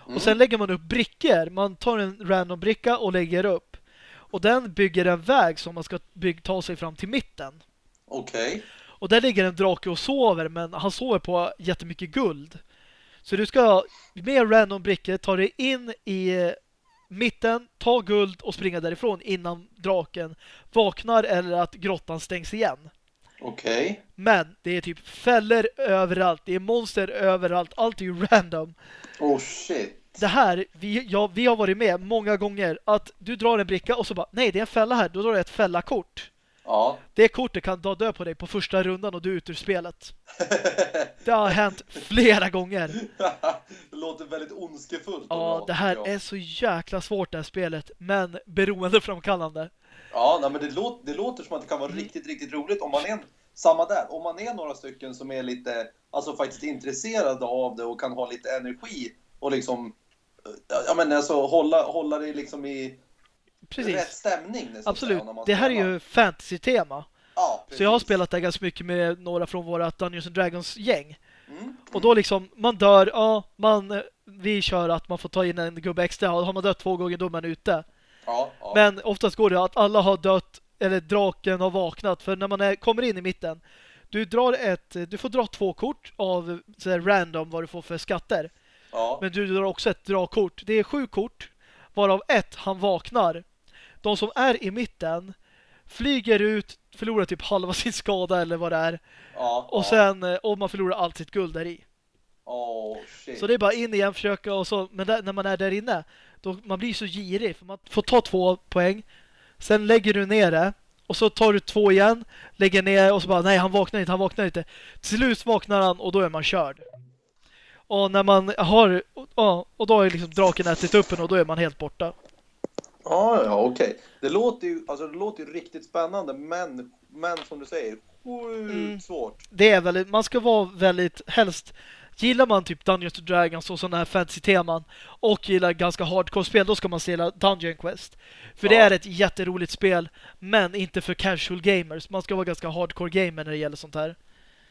Mm. och sen lägger man upp brickor. Man tar en random bricka och lägger upp. Och den bygger en väg som man ska ta sig fram till mitten. Okej. Och där ligger en drake och sover, men han sover på jättemycket guld. Så du ska med random brickor ta dig in i mitten, ta guld och springa därifrån innan draken vaknar eller att grottan stängs igen. Okej. Men det är typ fällor överallt, det är monster överallt, allt är ju random. Oh shit. Det här, vi, ja, vi har varit med många gånger att du drar en bricka och så bara, nej det är en fälla här, då drar du ett fällakort. Ja. Det kortet kan ta död på dig på första rundan och du är ute ur spelet. Det har hänt flera gånger. det låter väldigt ondskefullt. Ja, det här jag. är så jäkla svårt det här spelet, men beroendeframkallande. Ja, nej, men det, låter, det låter som att det kan vara Mm. riktigt, riktigt roligt om man är en, samma där, om man är några stycken som är lite, alltså faktiskt intresserade av det och kan ha lite energi och liksom, ja men alltså hålla, hålla det liksom i rätt Precis, stämning. så att absolut. Det här är ju fantasy-tema. ja, Så jag har spelat det ganska mycket med några från våra Dungeons and Dragons-gäng. Mm. Och då liksom, man dör, ja, man, vi kör att man får ta in en gubbe extra. Och har man dött två gånger då är man ute. Ja, ja. Men oftast går det att alla har dött eller draken har vaknat. För när man är, kommer in i mitten, du drar ett, du får dra två kort av så här, random vad du får för skatter. Men du drar också ett dragkort. Det är sju kort, varav ett han vaknar. De som är i mitten flyger ut, förlorar typ halva sin skada eller vad det är. ja, Och ja. sen, eh, och man förlorar allt sitt guld där i. Oh, shit. Så det är bara in igen, försöka och så. Men där, när man är där inne, då man blir så girig. För man får ta två poäng. Sen lägger du ner det. Och så tar du två igen, lägger ner och så bara, nej han vaknar inte, han vaknar inte. Till slut vaknar han och då är man körd. Och när man har, ja, och då ju liksom draken ätit upp en och då är man helt borta. Ja, ja, okej. Det låter ju, alltså det låter ju riktigt spännande, men, men som du säger, sjukt Mm. svårt. Det är väldigt, man ska vara väldigt, helst Gillar man typ Dungeons and Dragons och sådana här fantasy-teman och gillar ganska hardcore-spel, då ska man spela Dungeon Quest. För det Ja. är ett jätteroligt spel, men inte för casual gamers. Man ska vara ganska hardcore gamer när det gäller sånt här.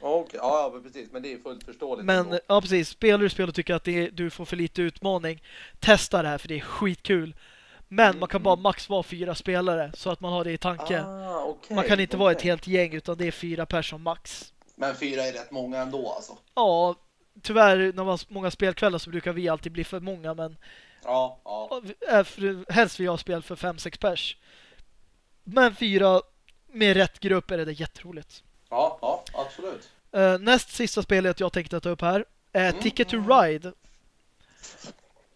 Okej, ja, ja, precis. Men det är fullt förståeligt. Men ändå. ja, precis. Spelar du spel och tycker att det är, du får för lite utmaning, testa det här för det är skitkul. Men man kan bara max vara fyra spelare så att man har det i tanke. Ah, okej, man kan inte vara ett helt gäng utan det är fyra personer max. Men fyra är rätt många ändå alltså. Ja, tyvärr när man har många spelkvällar så brukar vi alltid bli för många men Ja, ja. för- helst vill jag spela för fem sex pers. Men fyra med rätt grupp är det jätteroligt. Ja, ja, absolut. Uh, näst sista spelet jag tänkte ta upp här är Mm. Ticket to Ride.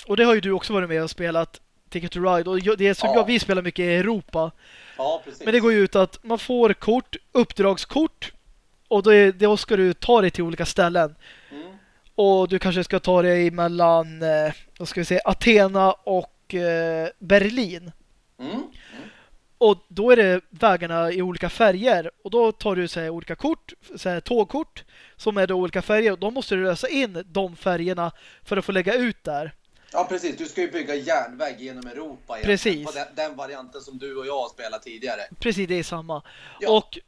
Och det har ju du också varit med och spelat Ticket to Ride. Och det som Ja. jag, vi spelar mycket i Europa. Ja, precis. Men det går ju ut att man får kort, uppdragskort. Och då, är, då ska du ta dig till olika ställen. Mm. Och du kanske ska ta dig mellan, eh, vad ska vi säga, Athena och eh, Berlin. Mm. Och då är det vägarna i olika färger. Och då tar du så här, olika kort, så här, tågkort som är då olika färger. Och då måste du lösa in de färgerna för att få lägga ut där. Ja, precis. Du ska ju bygga järnväg genom Europa. Precis. På den, den varianten som du och jag har spelat tidigare. Precis, det är samma. Ja. Och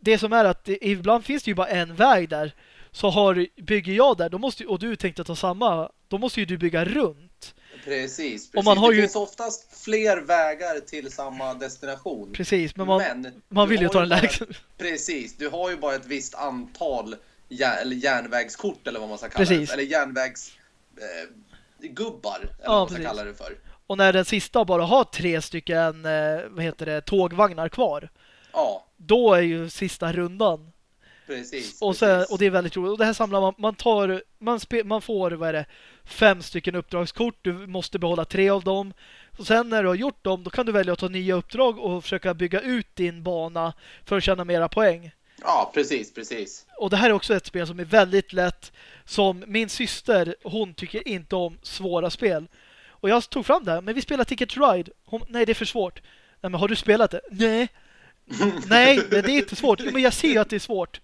det som är att det, ibland finns det ju bara en väg där. Så har, bygger jag där, då måste, och du tänkte ta samma, då måste ju du bygga runt. Precis. precis. Och man har det ju- finns oftast fler vägar till samma destination. Precis, men man, Men man vill ju ta den lägsta. Precis, du har ju bara ett visst antal järnvägskort eller vad man ska kalla Precis. det. Eller järnvägsgubbar. Eh, gubbar, eller Ja, vad man ska precis. kalla det för. Och när den sista bara har tre stycken, eh, vad heter det, tågvagnar kvar. Ja, Då är ju sista rundan. precis. Och, så, precis. och det är väldigt roligt. Och det här samlar man, man tar, man, spe, man får, vad är det, fem stycken uppdragskort. Du måste behålla tre av dem. Och sen när du har gjort dem, då kan du välja att ta nya uppdrag och försöka bygga ut din bana för att tjäna mera poäng. Ja, precis, precis. Och det här är också ett spel som är väldigt lätt. Som min syster, hon tycker inte om svåra spel. Och jag tog fram det, men vi spelar Ticket Ride. Hon, nej, det är för svårt. Nej, men har du spelat det? Nej. nej, det är inte svårt. Men jag ser ju att det är svårt.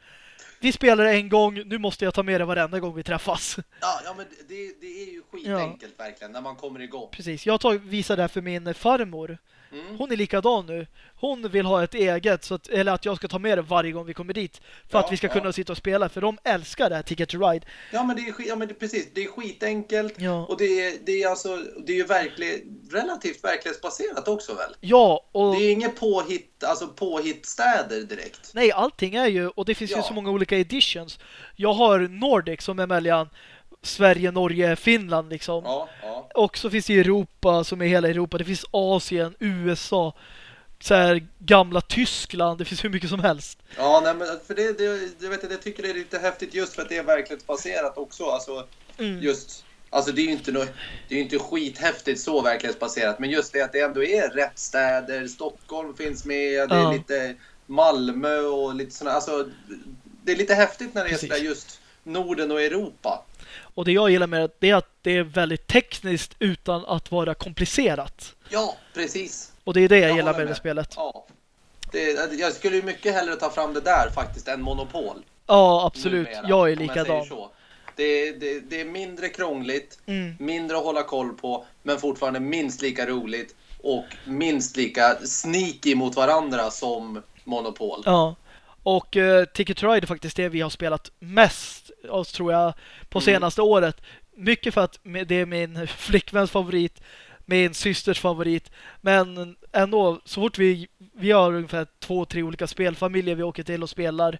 Vi spelar en gång, nu måste jag ta med det varenda gång vi träffas. Ja, ja men det, det är ju skitenkelt verkligen när man kommer igång. Precis, jag tar, visar det här för min farmor. Mm. Hon är likadan nu. Hon vill ha ett eget, så att, eller att jag ska ta med det varje gång vi kommer dit. För Ja, att vi ska ja. kunna sitta och spela, för de älskar det här Ticket to Ride. Ja, men det är, ja, men det, precis. Det är skitenkelt Ja. och det är, det är alltså det är ju verklig, relativt verklighetsbaserat också väl? Ja, och... Det är inget påhitt, alltså påhittstäder direkt. Nej, allting är ju, och det finns ju så många olika editions. Jag har Nordic som är mellan Sverige, Norge, Finland liksom. Ja, ja. Och så finns det Europa som är hela Europa. Det finns Asien, USA, så här gamla Tyskland. Det finns hur mycket som helst. Ja, nej, men för det, det, jag vet jag tycker det är lite häftigt just för att det är verklighetsbaserat också. Alltså, Mm. just, alltså det är ju inte, nå- det är inte skithäftigt så verklighetsbaserat, men just det att det ändå är rätt städer. Stockholm finns med, det är Ja. lite Malmö och lite sådana, alltså det är lite häftigt när det är sådär just Norden och Europa. Och det jag gillar med det är att det är väldigt tekniskt utan att vara komplicerat. Ja, precis. Och det är det jag, Jag gillar håller med det med. spelet. Ja. Det, jag skulle ju mycket hellre ta fram det där faktiskt än Monopol. Ja, absolut. numera, jag är likadan. så. Det, det, det är mindre krångligt, Mm. mindre att hålla koll på, men fortfarande minst lika roligt och minst lika sneaky mot varandra som Monopol. Ja. Och uh, Ticket to Ride är faktiskt det vi har spelat mest oss tror jag på Mm. senaste året. Mycket för att det är min flickväns favorit, min systers favorit. Men ändå, så fort vi, vi har ungefär två, tre olika spelfamiljer vi åker till och spelar,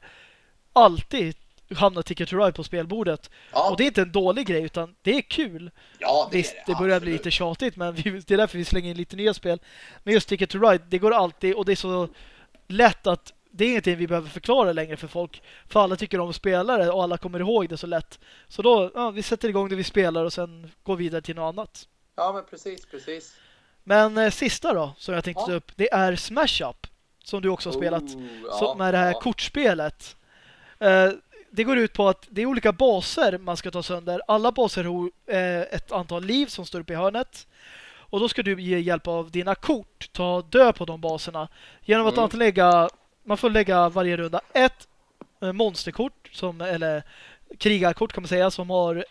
alltid hamnar Ticket to Ride på spelbordet. Ja, Och det är inte en dålig grej, utan det är kul. ja, det, Visst, är det börjar bli absolut. lite tjatigt, men vi, det är därför vi slänger in lite nya spel. Men just Ticket to Ride, det går alltid och det är så lätt att det är ingenting vi behöver förklara längre för folk. För alla tycker om spelare och alla kommer ihåg det så lätt. Så då, ja, vi sätter igång det vi spelar och sen går vidare till något annat. Ja, men precis, precis. Men eh, sista då, som jag tänkte Ja. ta upp, det är Smash Up. Som du också har spelat. Oh, så med det här ja. kortspelet. Eh, det går ut på att det är olika baser man ska ta sönder. Alla baser har eh, ett antal liv som står uppe i hörnet. Och då ska du ge hjälp av dina kort ta död på de baserna. Genom att Mm. antingen lägga, man får lägga varje runda ett eh, monsterkort, som, eller krigarkort kan man säga, som har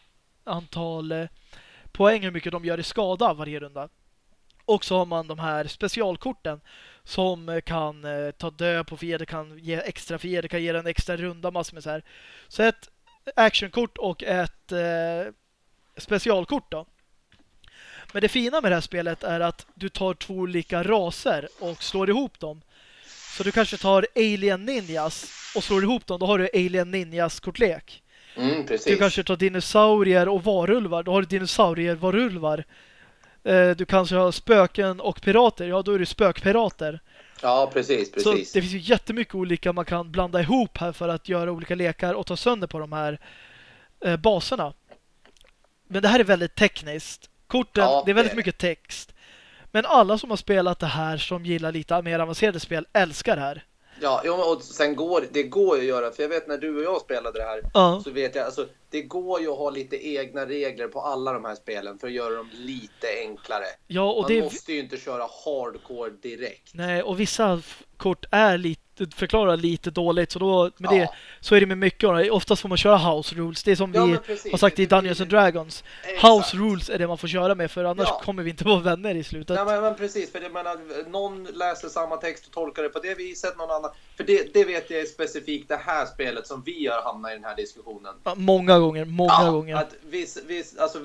antal eh, poäng hur mycket de gör i skada varje runda. Och så har man de här specialkorten som eh, kan eh, ta död på fiender, kan ge extra fiender, kan ge en extra runda, massor med så här. Så ett actionkort och ett eh, specialkort då. Men det fina med det här spelet är att du tar två olika raser och slår ihop dem. Så du kanske tar Alien Ninjas och slår ihop dem, då har du Alien Ninjas kortlek. Mm. Du kanske tar dinosaurier och varulvar, då har du dinosaurier-varulvar. Eh, du kanske har spöken och pirater, ja då är det spökpirater. Ja, precis, precis. Så det finns ju jättemycket olika man kan blanda ihop här för att göra olika lekar och ta sönder på de här eh, baserna. Men det här är väldigt tekniskt. Korten, Ja, det är väldigt mycket text. Men alla som har spelat det här som gillar lite mer avancerade spel älskar det här. Ja, och sen går det går ju att göra, för jag vet när du och jag spelade det här Ja, så vet jag, alltså det går ju att ha lite egna regler på alla de här spelen för att göra dem lite enklare. ja och Man det måste ju inte köra hardcore direkt. Nej, och vissa kort är lite förklarar lite dåligt så då med Ja. det så är det med mycket av det. Oftast får man köra house rules. Det är som Ja, vi precis. har sagt i Det Dungeons and Dragons. Exakt. House rules är det man får köra med för annars Ja. kommer vi inte vara vänner i slutet. Nej, men, men precis, för jag menar, någon läser samma text och tolkar det på det viset, någon annan. För det, det vet jag är specifikt det här spelet som vi har hamnat i den här diskussionen. Ja, Många gånger, många Ja, gånger. Att viss, viss, alltså,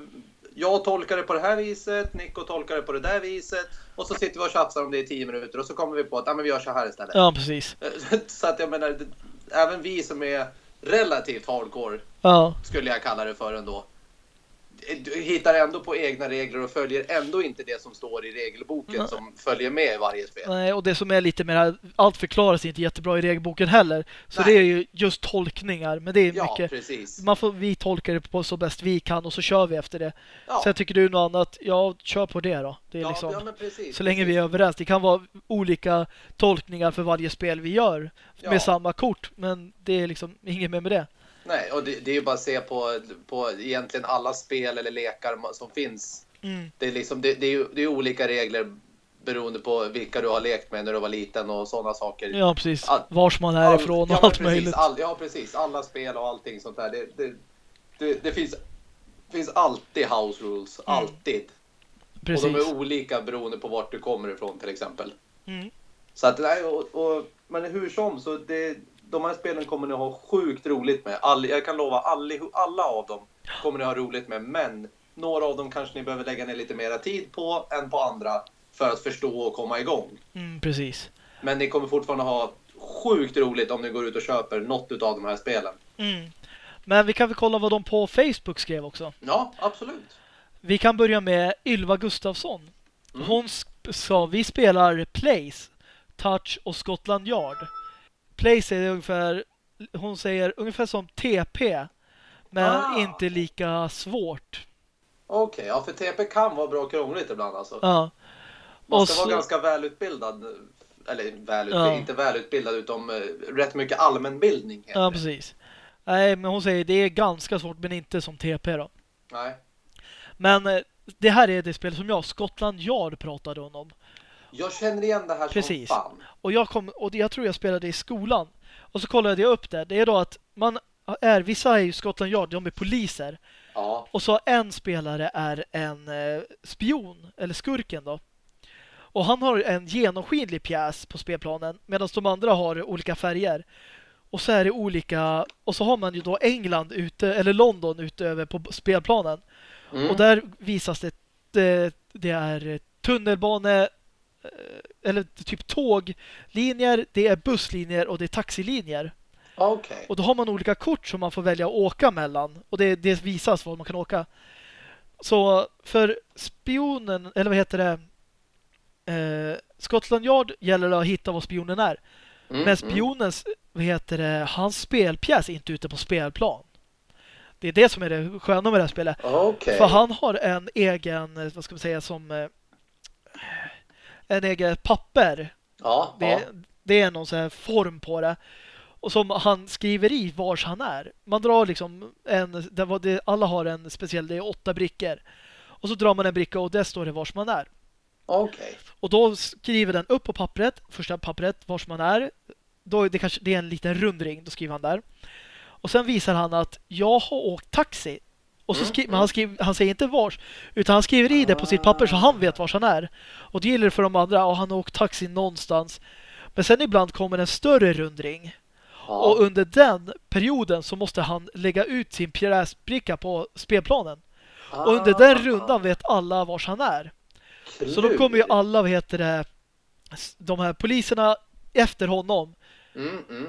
jag tolkar det på det här viset, Nico tolkar det på det där viset och så sitter vi och tjafsar om det i tio minuter och så kommer vi på att ah, men vi gör så här istället. Ja, precis. Så att jag menar, även vi som är relativt hardcore Ja, skulle jag kalla det för ändå. Du hittar ändå på egna regler och följer ändå inte det som står i regelboken Nej. som följer med i varje spel. nej, och det som är lite mer allt förklaras inte jättebra i regelboken heller. Så Nej. det är ju just tolkningar, men det är Ja, mycket precis. man får, vi tolkar det på så bäst vi kan och så kör vi efter det. Ja. Sen tycker du något annat, ja, kör på det då. Det är Ja, liksom... ja, precis, Så länge precis. vi är överens. Det kan vara olika tolkningar för varje spel vi gör med samma kort. Men det är liksom inget mer med det. Nej, och det, det är ju bara att se på, på egentligen alla spel eller lekar som finns. Mm. Det är, liksom, det, det är ju det är olika regler beroende på vilka du har lekt med när du var liten och sådana saker. Ja, precis. All- Vars man är ifrån och ja, allt precis, möjligt. All, ja, precis. Alla spel och allting sånt där. Det, det, det, det finns, finns alltid house rules. Mm. Alltid. Precis. Och de är olika beroende på vart du kommer ifrån till exempel. Mm. Så att, nej, och, och, men hur som, så det, de här spelen kommer ni ha sjukt roligt med. All, jag kan lova, all, alla av dem kommer ni ha roligt med. Men några av dem kanske ni behöver lägga ner lite mera tid på än på andra för att förstå och komma igång. Mm, precis. Men ni kommer fortfarande ha sjukt roligt om ni går ut och köper något av de här spelen. Mm. Men vi kan väl kolla vad de på Facebook skrev också. Ja, absolut. Vi kan börja med Ylva Gustafsson. Mm. Hon sa vi spelar Place, Touch och Scotland Yard. Place är ungefär, hon säger ungefär som TP. Men Ah. inte lika svårt. Okej, ja för TP kan vara bra krångligt ibland alltså. Ja. Man ska så- vara ganska välutbildad. Eller välutbildad, Ja. inte välutbildad utan eh, rätt mycket allmänbildning. Ja, det. precis. Nej, men hon säger det är ganska svårt men inte som TP då. Nej. Men eh, det här är det spel som jag, Scotland Yard, pratade hon om. Jag känner igen det här Precis. som fan. Och jag, kom, och jag tror jag spelade i skolan. Och så kollade jag upp det. Det är då att man är, vissa är ju Scotland Yard, de är poliser. Ja, Och så en spelare är en eh, spion, eller skurken då. Och han har en genomskinlig pjäs på spelplanen medan de andra har olika färger. Och så är det olika, och så har man ju då England ute, eller London utöver på spelplanen. mm. Och där visas det, det, är tunnelbane, eller typ tåglinjer, det är busslinjer och det är taxilinjer. okej. Och då har man olika kort som man får välja att åka mellan. Och det, det visas var man kan åka. Så för spionen, eller vad heter det? Eh, Scotland Yard gäller det att hitta vad spionen är. Mm, Men spionens, vad heter det, hans spelpjäs är inte ute på spelplan. Det är det som är det sköna med det här spelet. mm. Okej. För han har en egen, eh, vad ska man säga, som eh, en egen papper. Ja, Det, ja. det är någon sån här form på det. Och som han skriver i vars han är. Man drar liksom en, det var det, alla har en speciell, det är åtta brickor. Och så drar man en bricka och där står det vars man är. Okej. Och då skriver den upp på pappret, första pappret, vars man är. Då är det kanske det är en liten rundring, då skriver han där. Och sen visar han att jag har åkt taxi Och så Mm, skri- Men han, skriver, han säger inte vars, utan han skriver i det på sitt papper så han vet vars han är. Och det gäller för de andra, och han har åkt taxi någonstans. Men sen ibland kommer en större rundring. Och under den perioden så måste han lägga ut sin pjäsbricka på spelplanen. Och under den rundan vet alla vars han är. Så då kommer ju alla, vad heter det, de här poliserna efter honom. Mm, mm.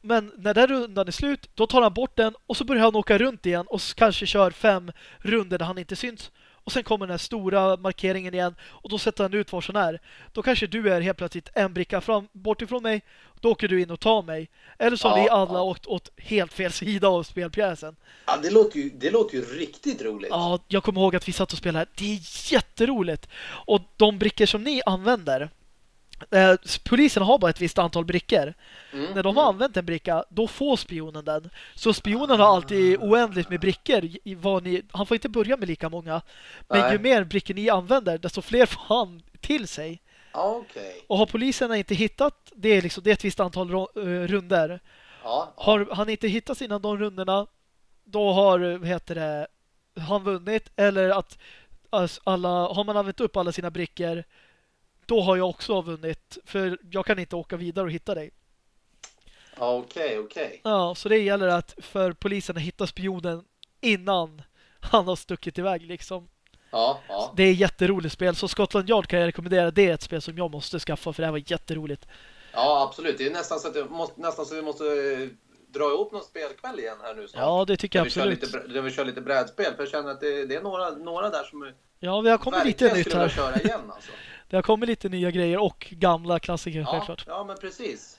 Men när den rundan är slut, då tar han bort den och så börjar han åka runt igen och kanske kör fem runder där han inte syns. Och sen kommer den här stora markeringen igen och då sätter han ut var han är. Då kanske du är helt plötsligt en bricka fram, bort ifrån mig. Då åker du in och tar mig. Eller så har Ja, vi alla ja. åkt åt helt fel sida av spelpjäsen. Ja, det, låter ju, det låter ju riktigt roligt. Ja, jag kommer ihåg att vi satt och spelade. Det är jätteroligt. Och de brickor som ni använder eh, polisen har bara ett visst antal brickor. Mm, När de har använt en bricka, då får spionen den. Så spionen har alltid oändligt med brickor. I vad ni, han får inte börja med lika många. Men Nej. ju mer brickor ni använder, desto fler får han till sig. Okej. Och har poliserna inte hittat, det är, liksom, det är ett visst antal eh, runder. Ja, ja. Har han inte hittat innan de rundorna, då har heter det, han vunnit. Eller att alltså, alla, har man använt upp alla sina brickor, då har jag också vunnit. För jag kan inte åka vidare och hitta dig. Ja, Okej, okej. Ja, så det gäller att för polisen att hitta spionen innan han har stuckit iväg liksom. Ja, ja. Det är ett jätteroligt spel, så Scotland Yard kan jag rekommendera. Det är ett spel som jag måste skaffa för det här var jätteroligt. Ja, absolut. Det är nästan så att, måste, nästan så att vi måste eh, dra ihop någon spelkväll igen här nu snart. Ja, det tycker jag vi, kör absolut. lite, där vi kör lite brädspel. För jag känner att det, det är några, några där som Ja, vi har kommit lite nytt här. köra igen alltså. Det har kommit lite nya grejer och gamla klassiker Ja, självklart. ja, men precis.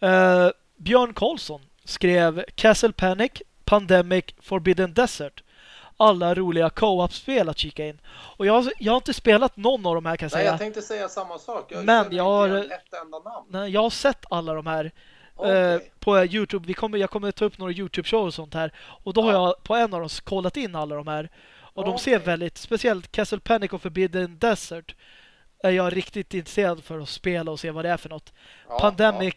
Eh, Björn Karlsson skrev Castle Panic, Pandemic, Forbidden Desert. Alla roliga co-op-spel att kika in. Och jag, har- jag har inte spelat någon av de här kan jag Nej, säga. jag tänkte säga samma sak. Jag Men jag har- ett enda namn. Nej, jag har sett alla de här Eh, på Youtube. Vi kommer, jag kommer ta upp några Youtube-show och sånt här. Och då har Ja. jag på en av dem kollat in alla de här. Och de ser väldigt, speciellt Castle Panic och Forbidden Desert är jag riktigt intresserad för att spela och se vad det är för något. Pandemic,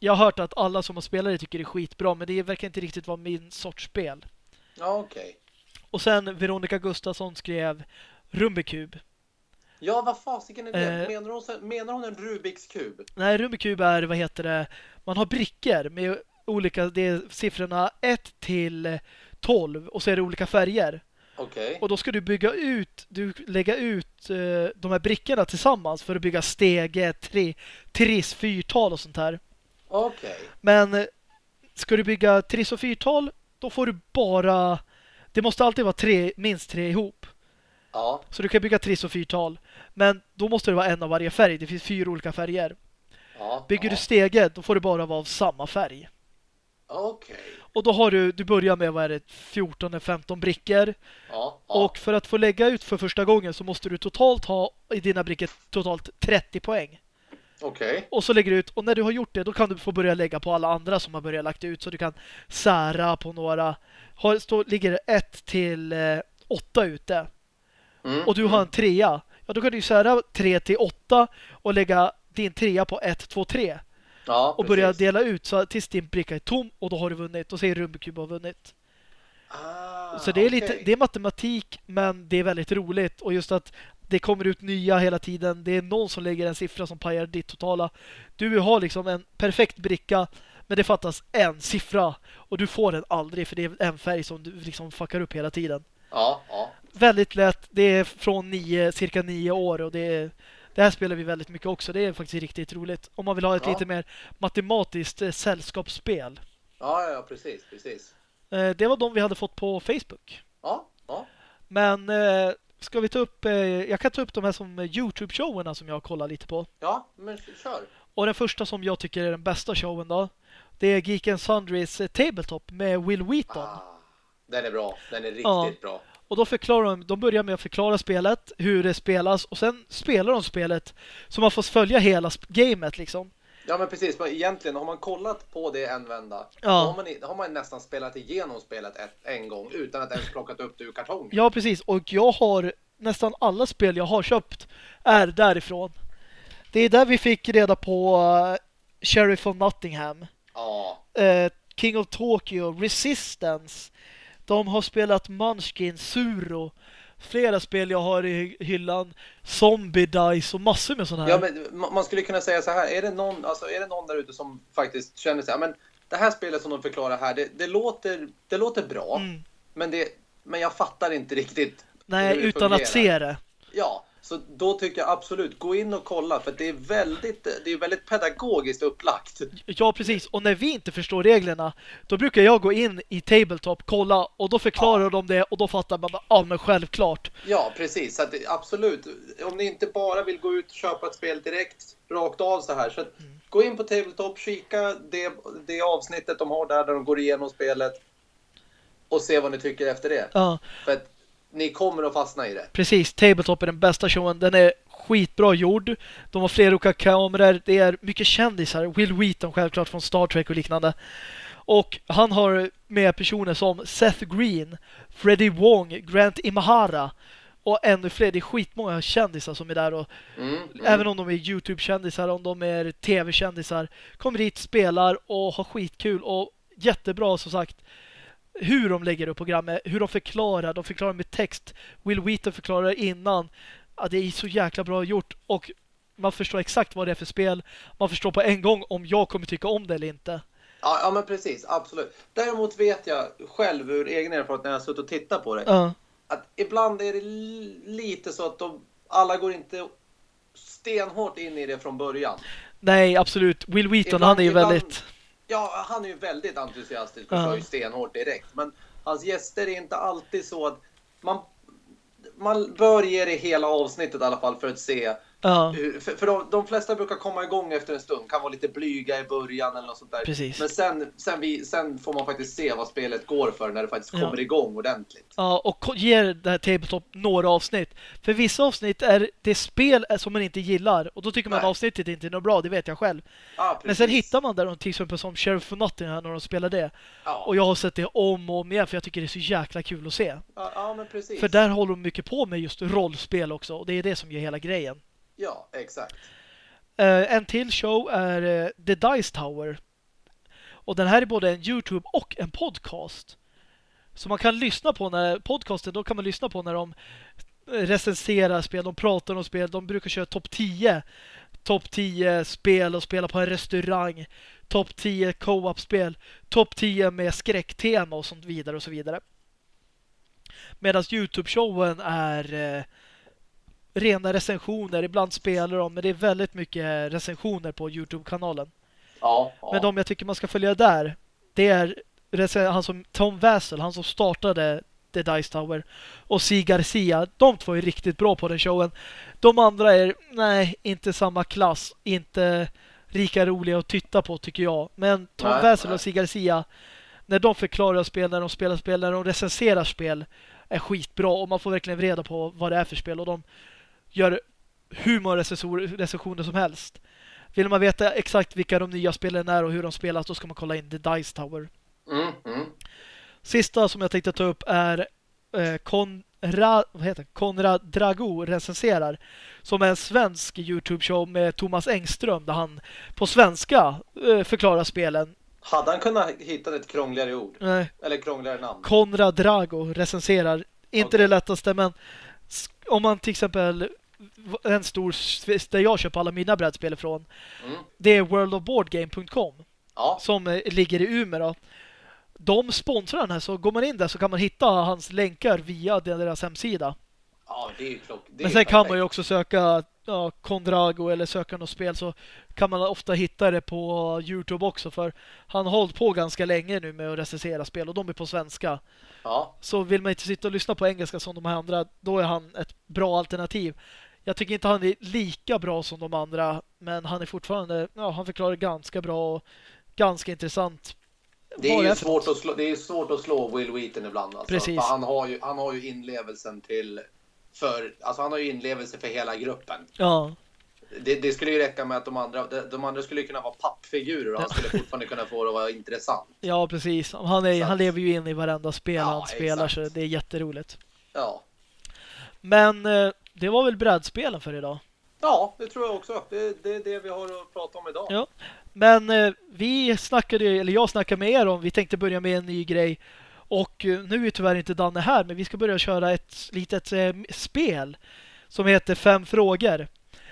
jag har hört att alla som har spelat det tycker det är skitbra, men det verkar inte riktigt vara min sorts spel. Ja, okej. Och sen Veronica Gustafsson skrev Rumbikub. Ja, vad fasiken är det? Eh. menar, hon, menar hon en Rubiks kub? Nej, Rumbikub är, vad heter det, man har brickor med olika, det är siffrorna 1 till 12 och så är det olika färger. Okej. Och då ska du bygga ut, du lägga ut eh, de här brickorna tillsammans för att bygga stege, tri, triss, fyrtal och sånt här. Okej. Men eh, ska du bygga triss och fyrtal, då får du bara... Det måste alltid vara tre, minst tre ihop. Ja. Så du kan bygga triss och fyrtal. Men då måste det vara en av varje färg. Det finns fyra olika färger. Ja. Bygger ja. du stege, då får det bara vara av samma färg. Okej. Och då har du, du börjar med vad är det, 14-15 brickor. Ja. Och för att få lägga ut för första gången så måste du totalt ha i dina brickor totalt 30 poäng. Okej. Och så lägger du ut, och när du har gjort det då kan du få börja lägga på alla andra som har börjat lagt ut. Så du kan sära på några. Har, står, ligger det 1 till 8 ute Mm, och du har en trea. Ja, då kan du sära 3 till 8 och lägga din trea på 1, 2, 3. Ja, Och börja dela ut så tills din bricka är tom och då har du vunnit. Och så är Rumbikub har vunnit. Ah, Så det är lite, okej. det är matematik men det är väldigt roligt. Och just att det kommer ut nya hela tiden. Det är någon som lägger en siffra som pajar ditt totala. Du har liksom en perfekt bricka men det fattas en siffra. Och du får den aldrig för det är en färg som du liksom fuckar upp hela tiden. Ja, ja. Väldigt lätt. Det är från nio, cirka nio år och det är det här spelar vi väldigt mycket också. Det är faktiskt riktigt roligt. Om man vill ha ett Ja. lite mer matematiskt eh, sällskapsspel. Ja, ja, precis, precis. Eh, det var de vi hade fått på Facebook. Ja, ja. Men eh, ska vi ta upp... Eh, jag kan ta upp de här som Youtube-showerna som jag kollar lite på. Ja, men kör. Och den första som jag tycker är den bästa showen då. Det är Geek Sundries eh, Tabletop med Will Wheaton. Ah, den är bra. Den är riktigt Ja. bra. Och då förklarar de, de börjar med att förklara spelet, hur det spelas och sen spelar de spelet så man får följa hela gamet liksom. Ja, men precis. Men egentligen, har man kollat på det en vända, Ja. då, har man, har man nästan spelat igenom spelet ett, en gång utan att ens plockat upp det ur kartongen. Ja, precis. Och jag har nästan alla spel jag har köpt är därifrån. Det är där vi fick reda på uh, Sheriff of Nottingham. Ja, eh, King of Tokyo, Resistance, De har spelat Munchkin, Suro, flera spel jag har i hyllan, Zombie Dice och massor med sådana här. Ja, men man skulle kunna säga så här, är det någon, alltså, är det någon där ute som faktiskt känner sig, men det här spelet som de förklarar här, det, det låter, det låter bra, Mm. men, det, men jag fattar inte riktigt Nej, utan att fungerar. se det. Ja, så då tycker jag absolut, gå in och kolla, för det är väldigt, det är väldigt pedagogiskt upplagt. Ja, precis. Och när vi inte förstår reglerna, då brukar jag gå in i Tabletop, kolla och då förklarar de det och då fattar man ja men självklart. Ja, precis. Så det, absolut. Om ni inte bara vill gå ut och köpa ett spel direkt, rakt av så här. Så att, gå in på Tabletop, kika det, det avsnittet de har där, där de går igenom spelet. Och se vad ni tycker efter det. Ja, För att ni kommer att fastna i det. precis. Tabletop är den bästa showen. Den är skitbra gjord. De har flera olika kameror. Det är mycket kändisar. Will Wheaton självklart från Star Trek och liknande. Och han har med personer som Seth Green, Freddie Wong, Grant Imahara och ännu fler. Det är skitmånga kändisar som är där och Mm, mm. Även om de är Youtube-kändisar, om de är TV-kändisar. Kommer dit, spelar och har skitkul. Och jättebra som sagt hur de lägger upp programmet, hur de förklarar. De förklarar med text. Will Wheaton förklarar innan. Ja, det är så jäkla bra gjort. Och man förstår exakt vad det är för spel. Man förstår på en gång om jag kommer tycka om det eller inte. Ja, ja, men precis. Absolut. Däremot vet jag själv ur egen erfarenhet när jag har suttit och tittat på det. Ja, Att ibland är det li- lite så att de, alla går inte stenhårt in i det från början. nej, absolut. Will Wheaton, Ibland- han är ju väldigt... Ja, han är ju väldigt entusiastisk och kör ju stenhårt direkt. Men hans gäster är inte alltid så att man, man bör ge det hela avsnittet i alla fall för att se. Ja, Hur, för för de, de flesta brukar komma igång efter en stund, kan vara lite blyga i början eller något sånt där. Precis. Men sen, sen, vi, sen får man faktiskt se vad spelet går för när det faktiskt Ja. kommer igång ordentligt. Ja, och ger det här Tabletop några avsnitt. För vissa avsnitt är det spel som man inte gillar. Och då tycker man Nej. avsnittet inte är något bra, det vet jag själv. Ja, Men sen hittar man där till exempel som Sheriff of Nottingham när de spelar det. Ja, Och jag har sett det om och om igen för jag tycker det är så jäkla kul att se. ja, ja, men precis. För där håller de mycket på med just rollspel också. Och det är det som ger hela grejen. Ja, exakt. Uh, en till show är uh, The Dice Tower. Och den här är både en YouTube och en podcast. Så man kan lyssna på när podcasten, då kan man lyssna på när de eh, recenserar spel, de pratar om spel, de brukar köra topp 10 topp 10 spel och spela på en restaurang, topp 10 co-op-spel, topp 10 med skräcktema och sånt vidare och så vidare. Medan YouTube-showen är eh, rena recensioner. Ibland spelar de, men det är väldigt mycket recensioner på YouTube-kanalen. Ja, ja. Men de jag tycker man ska följa där, det är han som Tom Vassell, han som startade The Dice Tower och C. Garcia. De två är riktigt bra på den showen. De andra är, nej, inte samma klass. Inte lika roliga att titta på tycker jag. Men Tom Nej, nej. och C. Garcia, när de förklarar spel, när de spelar spel, när de recenserar spel, är skitbra och man får verkligen reda på vad det är för spel och de gör hur många recensioner som helst. Vill man veta exakt vilka de nya spelen är och hur de spelas, då ska man kolla in The Dice Tower. Mm, mm. Sista som jag tänkte ta upp är eh, Konrad, vad heter det? Konrad Drago recenserar som är en svensk YouTube-show med Thomas Engström där han på svenska eh, förklarar spelen. Hade han kunnat hitta ett krångligare ord? Eh, Eller krångligare namn? Konrad Drago recenserar. Inte Okej. det lättaste, men om man till exempel en stor där jag köper alla mina brädspel ifrån. Mm. Det är worldofboardgame.com Ja, som eh, ligger i Umeå. Då. De sponsrar den här så går man in där så kan man hitta hans länkar via deras hemsida. ja det är ju klock. Det Men sen kan man perfekt. ju också söka ja, Kondrago eller söka något spel så kan man ofta hitta det på Youtube också för han har hållit på ganska länge nu med att recensera spel och de är på svenska. Ja, Så vill man inte sitta och lyssna på engelska som de här andra, då är han ett bra alternativ. Jag tycker inte han är lika bra som de andra, men han är fortfarande, ja, han förklarar ganska bra och ganska intressant. det är ju svårt att, slå, det är svårt att slå Will Wheaton ibland. Alltså. Precis. För Han, har ju, han har ju inlevelsen till... För, alltså han har ju inlevelse för hela gruppen. Ja, Det, det skulle ju räcka med att de andra, de, andra skulle kunna vara pappfigurer och han skulle fortfarande kunna få det att vara intressant. ja precis. Han, är, han lever ju in i varenda spel Ja, han spelar exakt. så det är jätteroligt. Ja. Men eh, det var väl brädspelen för idag. Ja, det tror jag också. Det, det är det vi har att prata om idag. Ja. Men eh, vi snackade, eller jag snackade med er om, vi tänkte börja med en ny grej. Och eh, nu är tyvärr inte Danne här, men vi ska börja köra ett litet eh, spel som heter Fem frågor. Där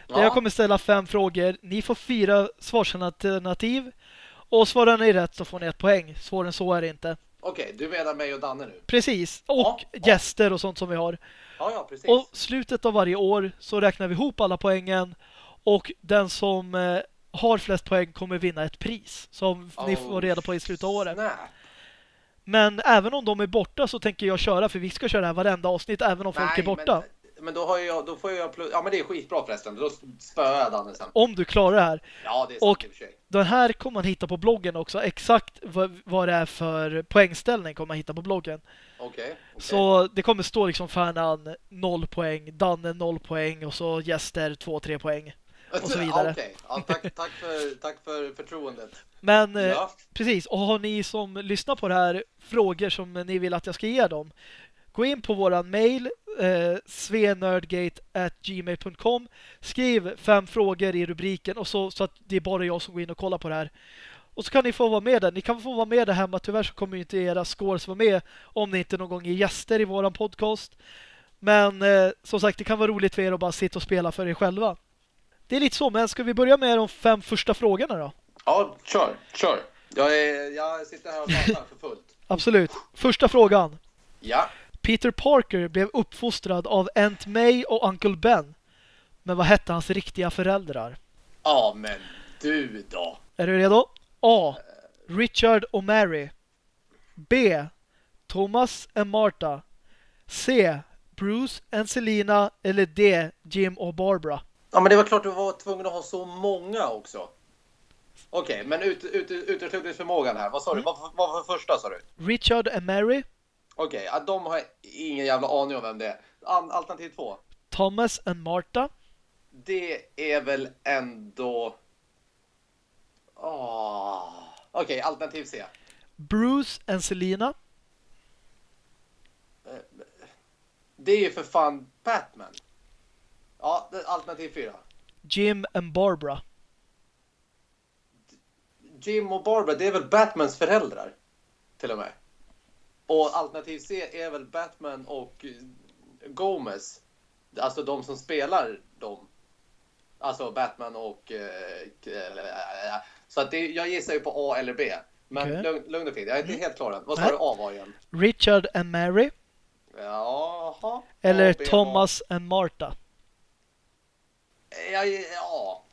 Ja. jag kommer ställa fem frågor. Ni får fyra svarsalternativ. Och svarar ni rätt så får ni ett poäng. Svårare än så är det inte. Okej, du menar mig och Danne nu? Precis. Och ja. gäster och sånt som vi har. Ja, ja, precis. Och slutet av varje år så räknar vi ihop alla poängen. Och den som eh, har flest poäng kommer vinna ett pris. Som ni Oh, får reda på i slutet av året. snap. Men även om de är borta så tänker jag köra. För vi ska köra det här varenda avsnitt även om folk är borta. Men, men då, har jag, då får jag. Ja, men det är skitbra förresten. Då spöar jag Danne sen. Om du klarar det här. Ja, det är sant Och-. Den här kommer man hitta på bloggen också. Exakt vad, vad det är för poängställning kommer man hitta på bloggen. Okej. okej. Så det kommer stå liksom Färnan 0 poäng, Danne 0 poäng och så gäster 2-3 poäng. och så vidare. Okej, ja, tack, tack, för, tack för förtroendet. Men eh, Ja. precis, och har ni som lyssnar på det här frågor som ni vill att jag ska ge dem gå in på våran mail eh, svenerdgate@gmail.com skriv fem frågor i rubriken och så, så att det är bara jag som går in och kollar på det här. Och så kan ni få vara med där. Ni kan få vara med där hemma. Tyvärr så kommer ju inte era scores vara med om ni inte någon gång är gäster i våran podcast. Men eh, som sagt, det kan vara roligt för er att bara sitta och spela för er själva. Det är lite så, men ska vi börja med de fem första frågorna då? Ja, kör, kör. Jag, är, jag sitter här och pratar för fullt. Absolut. Första frågan. Ja. Peter Parker blev uppfostrad av Aunt May och Uncle Ben. Men vad hette hans riktiga föräldrar? Ja, men du då? Är du redo? A. Richard och Mary. B. Thomas och Martha. C. Bruce och Selina. Eller D. Jim och Barbara. Ja, men det var klart du var tvungen att ha så många också. Okej, men ut, ut, uteslutningsförmågan här. Vad sa Mm. du? Vad, vad var för första sa du? Richard och Mary. Okej, ja, de har ingen jävla aning om vem det är. Alternativ två. Thomas och Martha. Det är väl ändå... Åh. Okej, alternativ C. Bruce och Selina. Det är ju för fan Batman. Ja, alternativ fyra. Jim och Barbara. Jim och Barbara, det är väl Batmans föräldrar? Till och med. Och alternativ C är väl Batman och eh, Gomez. Alltså de som spelar dem. Alltså Batman och... eh, k- Så att det, jag gissar ju på A eller B. Men Okej. lugn, lugn och fint, jag är inte helt klar än. Vad sa du A var igen? Richard och Mary. Jaha. Eller A, B, A. Thomas och Martha. Ja, ja.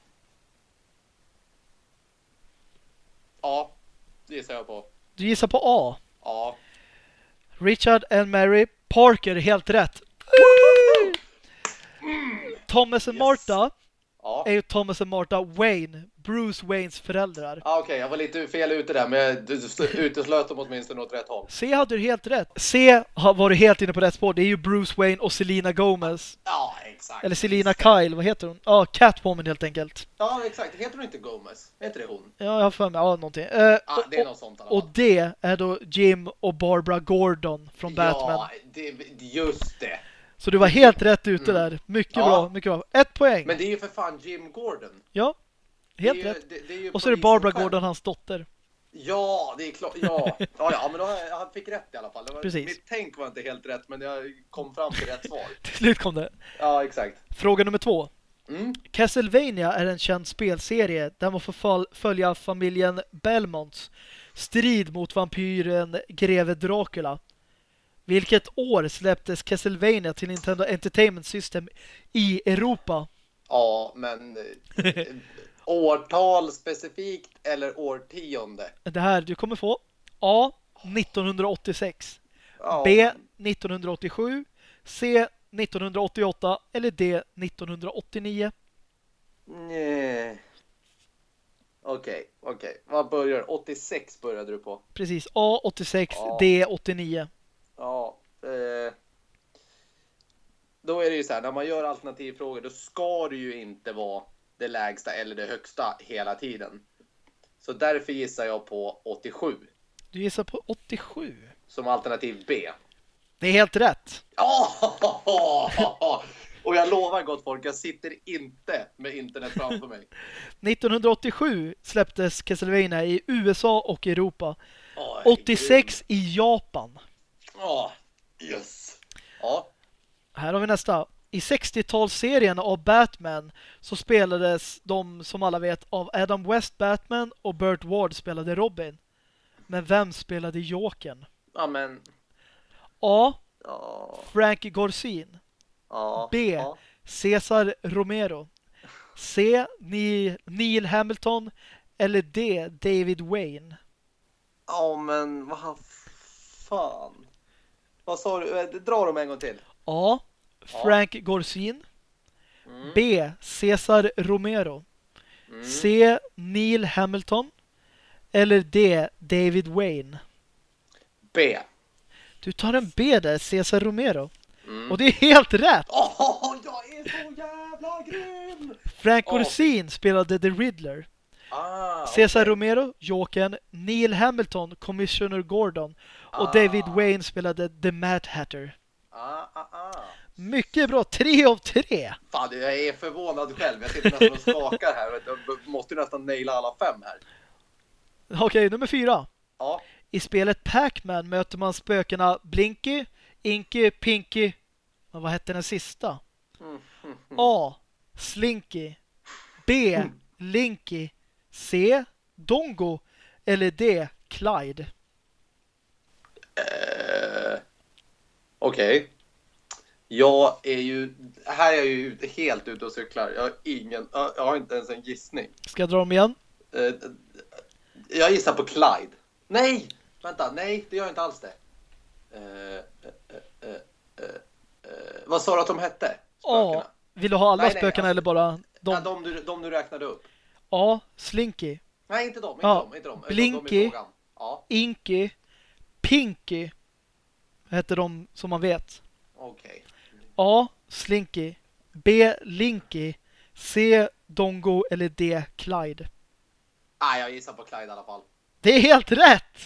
Ja, det gissar jag på. Du gissar på A. Ja. Richard and Mary Parker, helt rätt. Thomas och Yes. Martha Ja. är ju Thomas och Martha Wayne, Bruce Waynes föräldrar. Ah, Okej, jag var lite fel ute där, men du- uteslöt dem åtminstone åt rätt håll. C hade du helt rätt. C har varit helt inne på rätt spår. Det är ju Bruce Wayne och Selina Gomez. Ja, exakt. Eller Selina Kyle, vad heter hon? Ja, Catwoman helt enkelt. Ja, exakt. Heter hon inte Gomez? Inte det hon? Ja, jag har för mig. Ja, någonting. Eh, Ja, det är något sånt och fall. D är då Jim och Barbara Gordon från Batman. Ja, det, just det. Så du var helt rätt ute Mm. där. Mycket Ja. bra, mycket bra. Ett poäng. Men det är ju för fan Jim Gordon. Ja, Det helt ju- rätt. Det, det Och så är det Barbara själv. Gordon, hans dotter. Ja, det är klart. Ja, ja, ja men då, jag fick rätt i alla fall. Det var, Precis. Mitt tänk var inte helt rätt, men jag kom fram till rätt svar. Till slut kom det. Ja, exakt. Fråga nummer två. Mm. Castlevania är en känd spelserie där man får följa familjen Belmonts strid mot vampyren greve Dracula. Vilket år släpptes Castlevania till Nintendo Entertainment System i Europa? Ja, men eh, årtal specifikt eller årtionde? Det här du kommer få A. 1986 Ja, B. 1987 C. 1988 eller D. 1989 Nej. Okej, okej. Vad börjar 86 började du på. Precis, A. 86 Ja. D. 89 Ja. Eh, då är det ju så här, när man gör alternativfrågor då ska det ju inte vara det lägsta eller det högsta hela tiden. Så därför gissar jag på 87 Du gissar på 87 som alternativ B. Det är helt rätt Ja! Och jag lovar gott folk, jag sitter inte med internet framför mig. 1987 släpptes Castlevania i USA och Europa. Åh, 86 i Japan. Ja, yes. Ja. Här har vi nästa. I 60-talsserien av Batman så spelades de, som alla vet, av Adam West Batman och Burt Ward spelade Robin. Men vem spelade Jokern? Ja, men... A. Ja. Frank Gorsin. Ja. B. Ja. Cesar Romero. C. Neil, Neil Hamilton. Eller D. David Wayne. Ja, men vad fan. Vad sa du? Eh, Dra dem en gång till. A. Frank Gorsin. Mm. B. Cesar Romero. Mm. C. Neil Hamilton. Eller D. David Wayne. B. Du tar en B där, Cesar Romero. Mm. Och det är helt rätt! Åh, jag är så jävla grym! Frank. Gorsin spelade The Riddler. Ah, Cesar Romero, Jokern. Neil Hamilton, Commissioner Gordon. Och Ah. David Wayne spelade The Mad Hatter. Ah, ah, ah. Mycket bra, tre av tre. Fan, jag är förvånad själv. Jag sitter nästan och skakar här. Jag måste ju nästan naila alla fem här. Okej, nummer fyra. Ja. I spelet Pac-Man möter man spökena Blinky, Inky, Pinky. Men vad hette den sista? Mm. A. Slinky. B. Linky. C. Dongo. Eller D. Clyde. Eh, Okej. Jag är ju... Här är jag ju helt ute och cyklar. Jag har ingen... Jag har inte ens en gissning. Ska jag dra dem igen? Eh, jag gissar på Clyde. Nej! Vänta, nej, det gör jag inte alls det. Eh, eh, eh, vad sa du att de hette? A. Spökena? Vill du ha alla Nej, nej, spökena alltså- eller bara Ja, de? de, du, de du räknade upp. A. Slinky. Nej, inte de. Inte Ja, de, inte de. Blinky. De ja, Inky. Pinky. Hette de som man vet. okej. A. Slinky. B. Linky. C. Dongo. Eller D. Clyde. Nej, jag gissar på Clyde i alla fall. Det är helt rätt!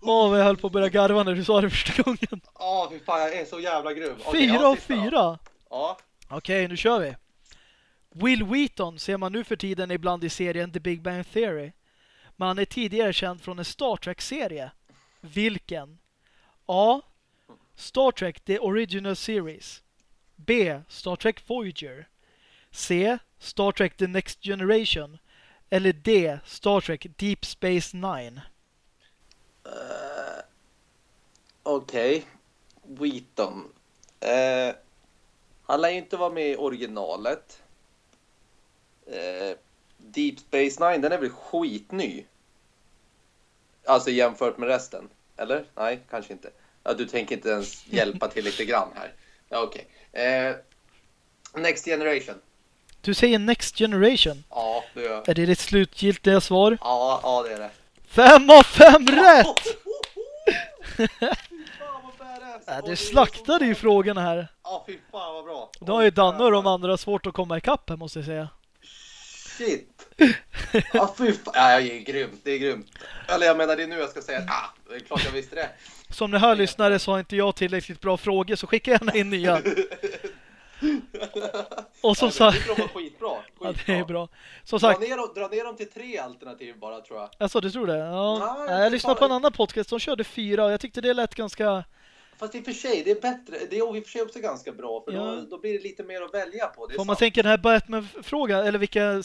Åh, vad jag höll på att börja garva när du sa det första gången. Ja, fy fan, jag är så jävla grym. Fyra av fyra. Ja. Okej, nu kör vi. Will Wheaton ser man nu för tiden ibland i serien The Big Bang Theory. Men han är tidigare känd från en Star Trek-serie. Vilken? A. Star Trek The Original Series. B. Star Trek Voyager. C. Star Trek The Next Generation. Eller D. Star Trek Deep Space Nine. Eh, okej. Wheaton. Uh, han lär ju inte vara med i originalet. Uh, Deep Space Nine, den är väl skitny? Alltså jämfört med resten? Eller? Nej, kanske inte. Ja, du tänker inte ens hjälpa till lite grann här. Ja, okej. Eh, Next Generation. Du säger Next Generation. Ja, det gör jag. Är det ditt slutgiltiga svar? Ja, ja, det är det. Fem av fem rätt! Oj, du det slaktade ju frågorna här. Ja, fy fan vad bra. Då har ju Danne och de andra svårt att komma ikapp här måste jag säga. Shit! Ja, fy fan. Ja, jag är grymt. Det är grymt. Eller jag menar, det är nu jag ska säga att ah, det är klart jag visste det. Som ni hör lyssnare så har inte jag tillräckligt bra frågor så skicka gärna in nya. Och som sagt, Det var skitbra. ja, skitbra. det är bra. Som Dra sagt, ner, dem, dra ner dem till tre alternativ bara, tror jag. alltså du tror det? Ja. Jag Nej, jag lyssnade på en det. annan podcast som körde fyra och jag tyckte det lät ganska... Fast i och för sig, det är bättre. Det är i och för sig också ganska bra, för Ja. då, då blir det lite mer att välja på. Det Om man tänker den här Batman-frågan, eller vilka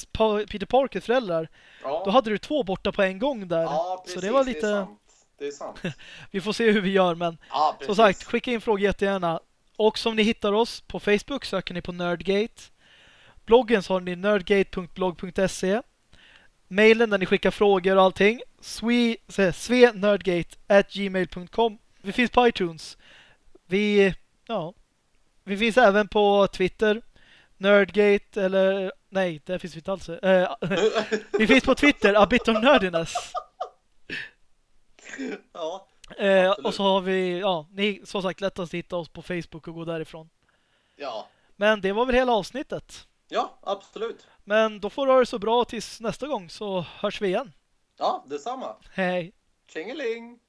Peter Parkers föräldrar, ja. då hade du två borta på en gång där. ja, precis, så det var Det lite... sant. Det är sant. Vi får se hur vi gör, men Ja, Som sagt, skicka in frågor jättegärna. Och som ni hittar oss på Facebook söker ni på Nerdgate. Bloggen så har ni nerdgate.blog.se. Mailen där ni skickar frågor och allting. Swe, så- svenerdgate at gmail.com. Vi finns på iTunes. Vi, ja, vi finns även på Twitter. Nerdgate eller nej, där finns vi inte alls. Eh, vi finns på Twitter, A Bit of Nerdiness. Ja. Eh, och så har vi, ja, ni som sagt lättast hitta oss på Facebook och gå därifrån. ja. Men det var väl hela avsnittet. Ja, absolut. Men då får du ha det så bra tills nästa gång så hörs vi igen. Ja, detsamma. Hej! Tjingeling!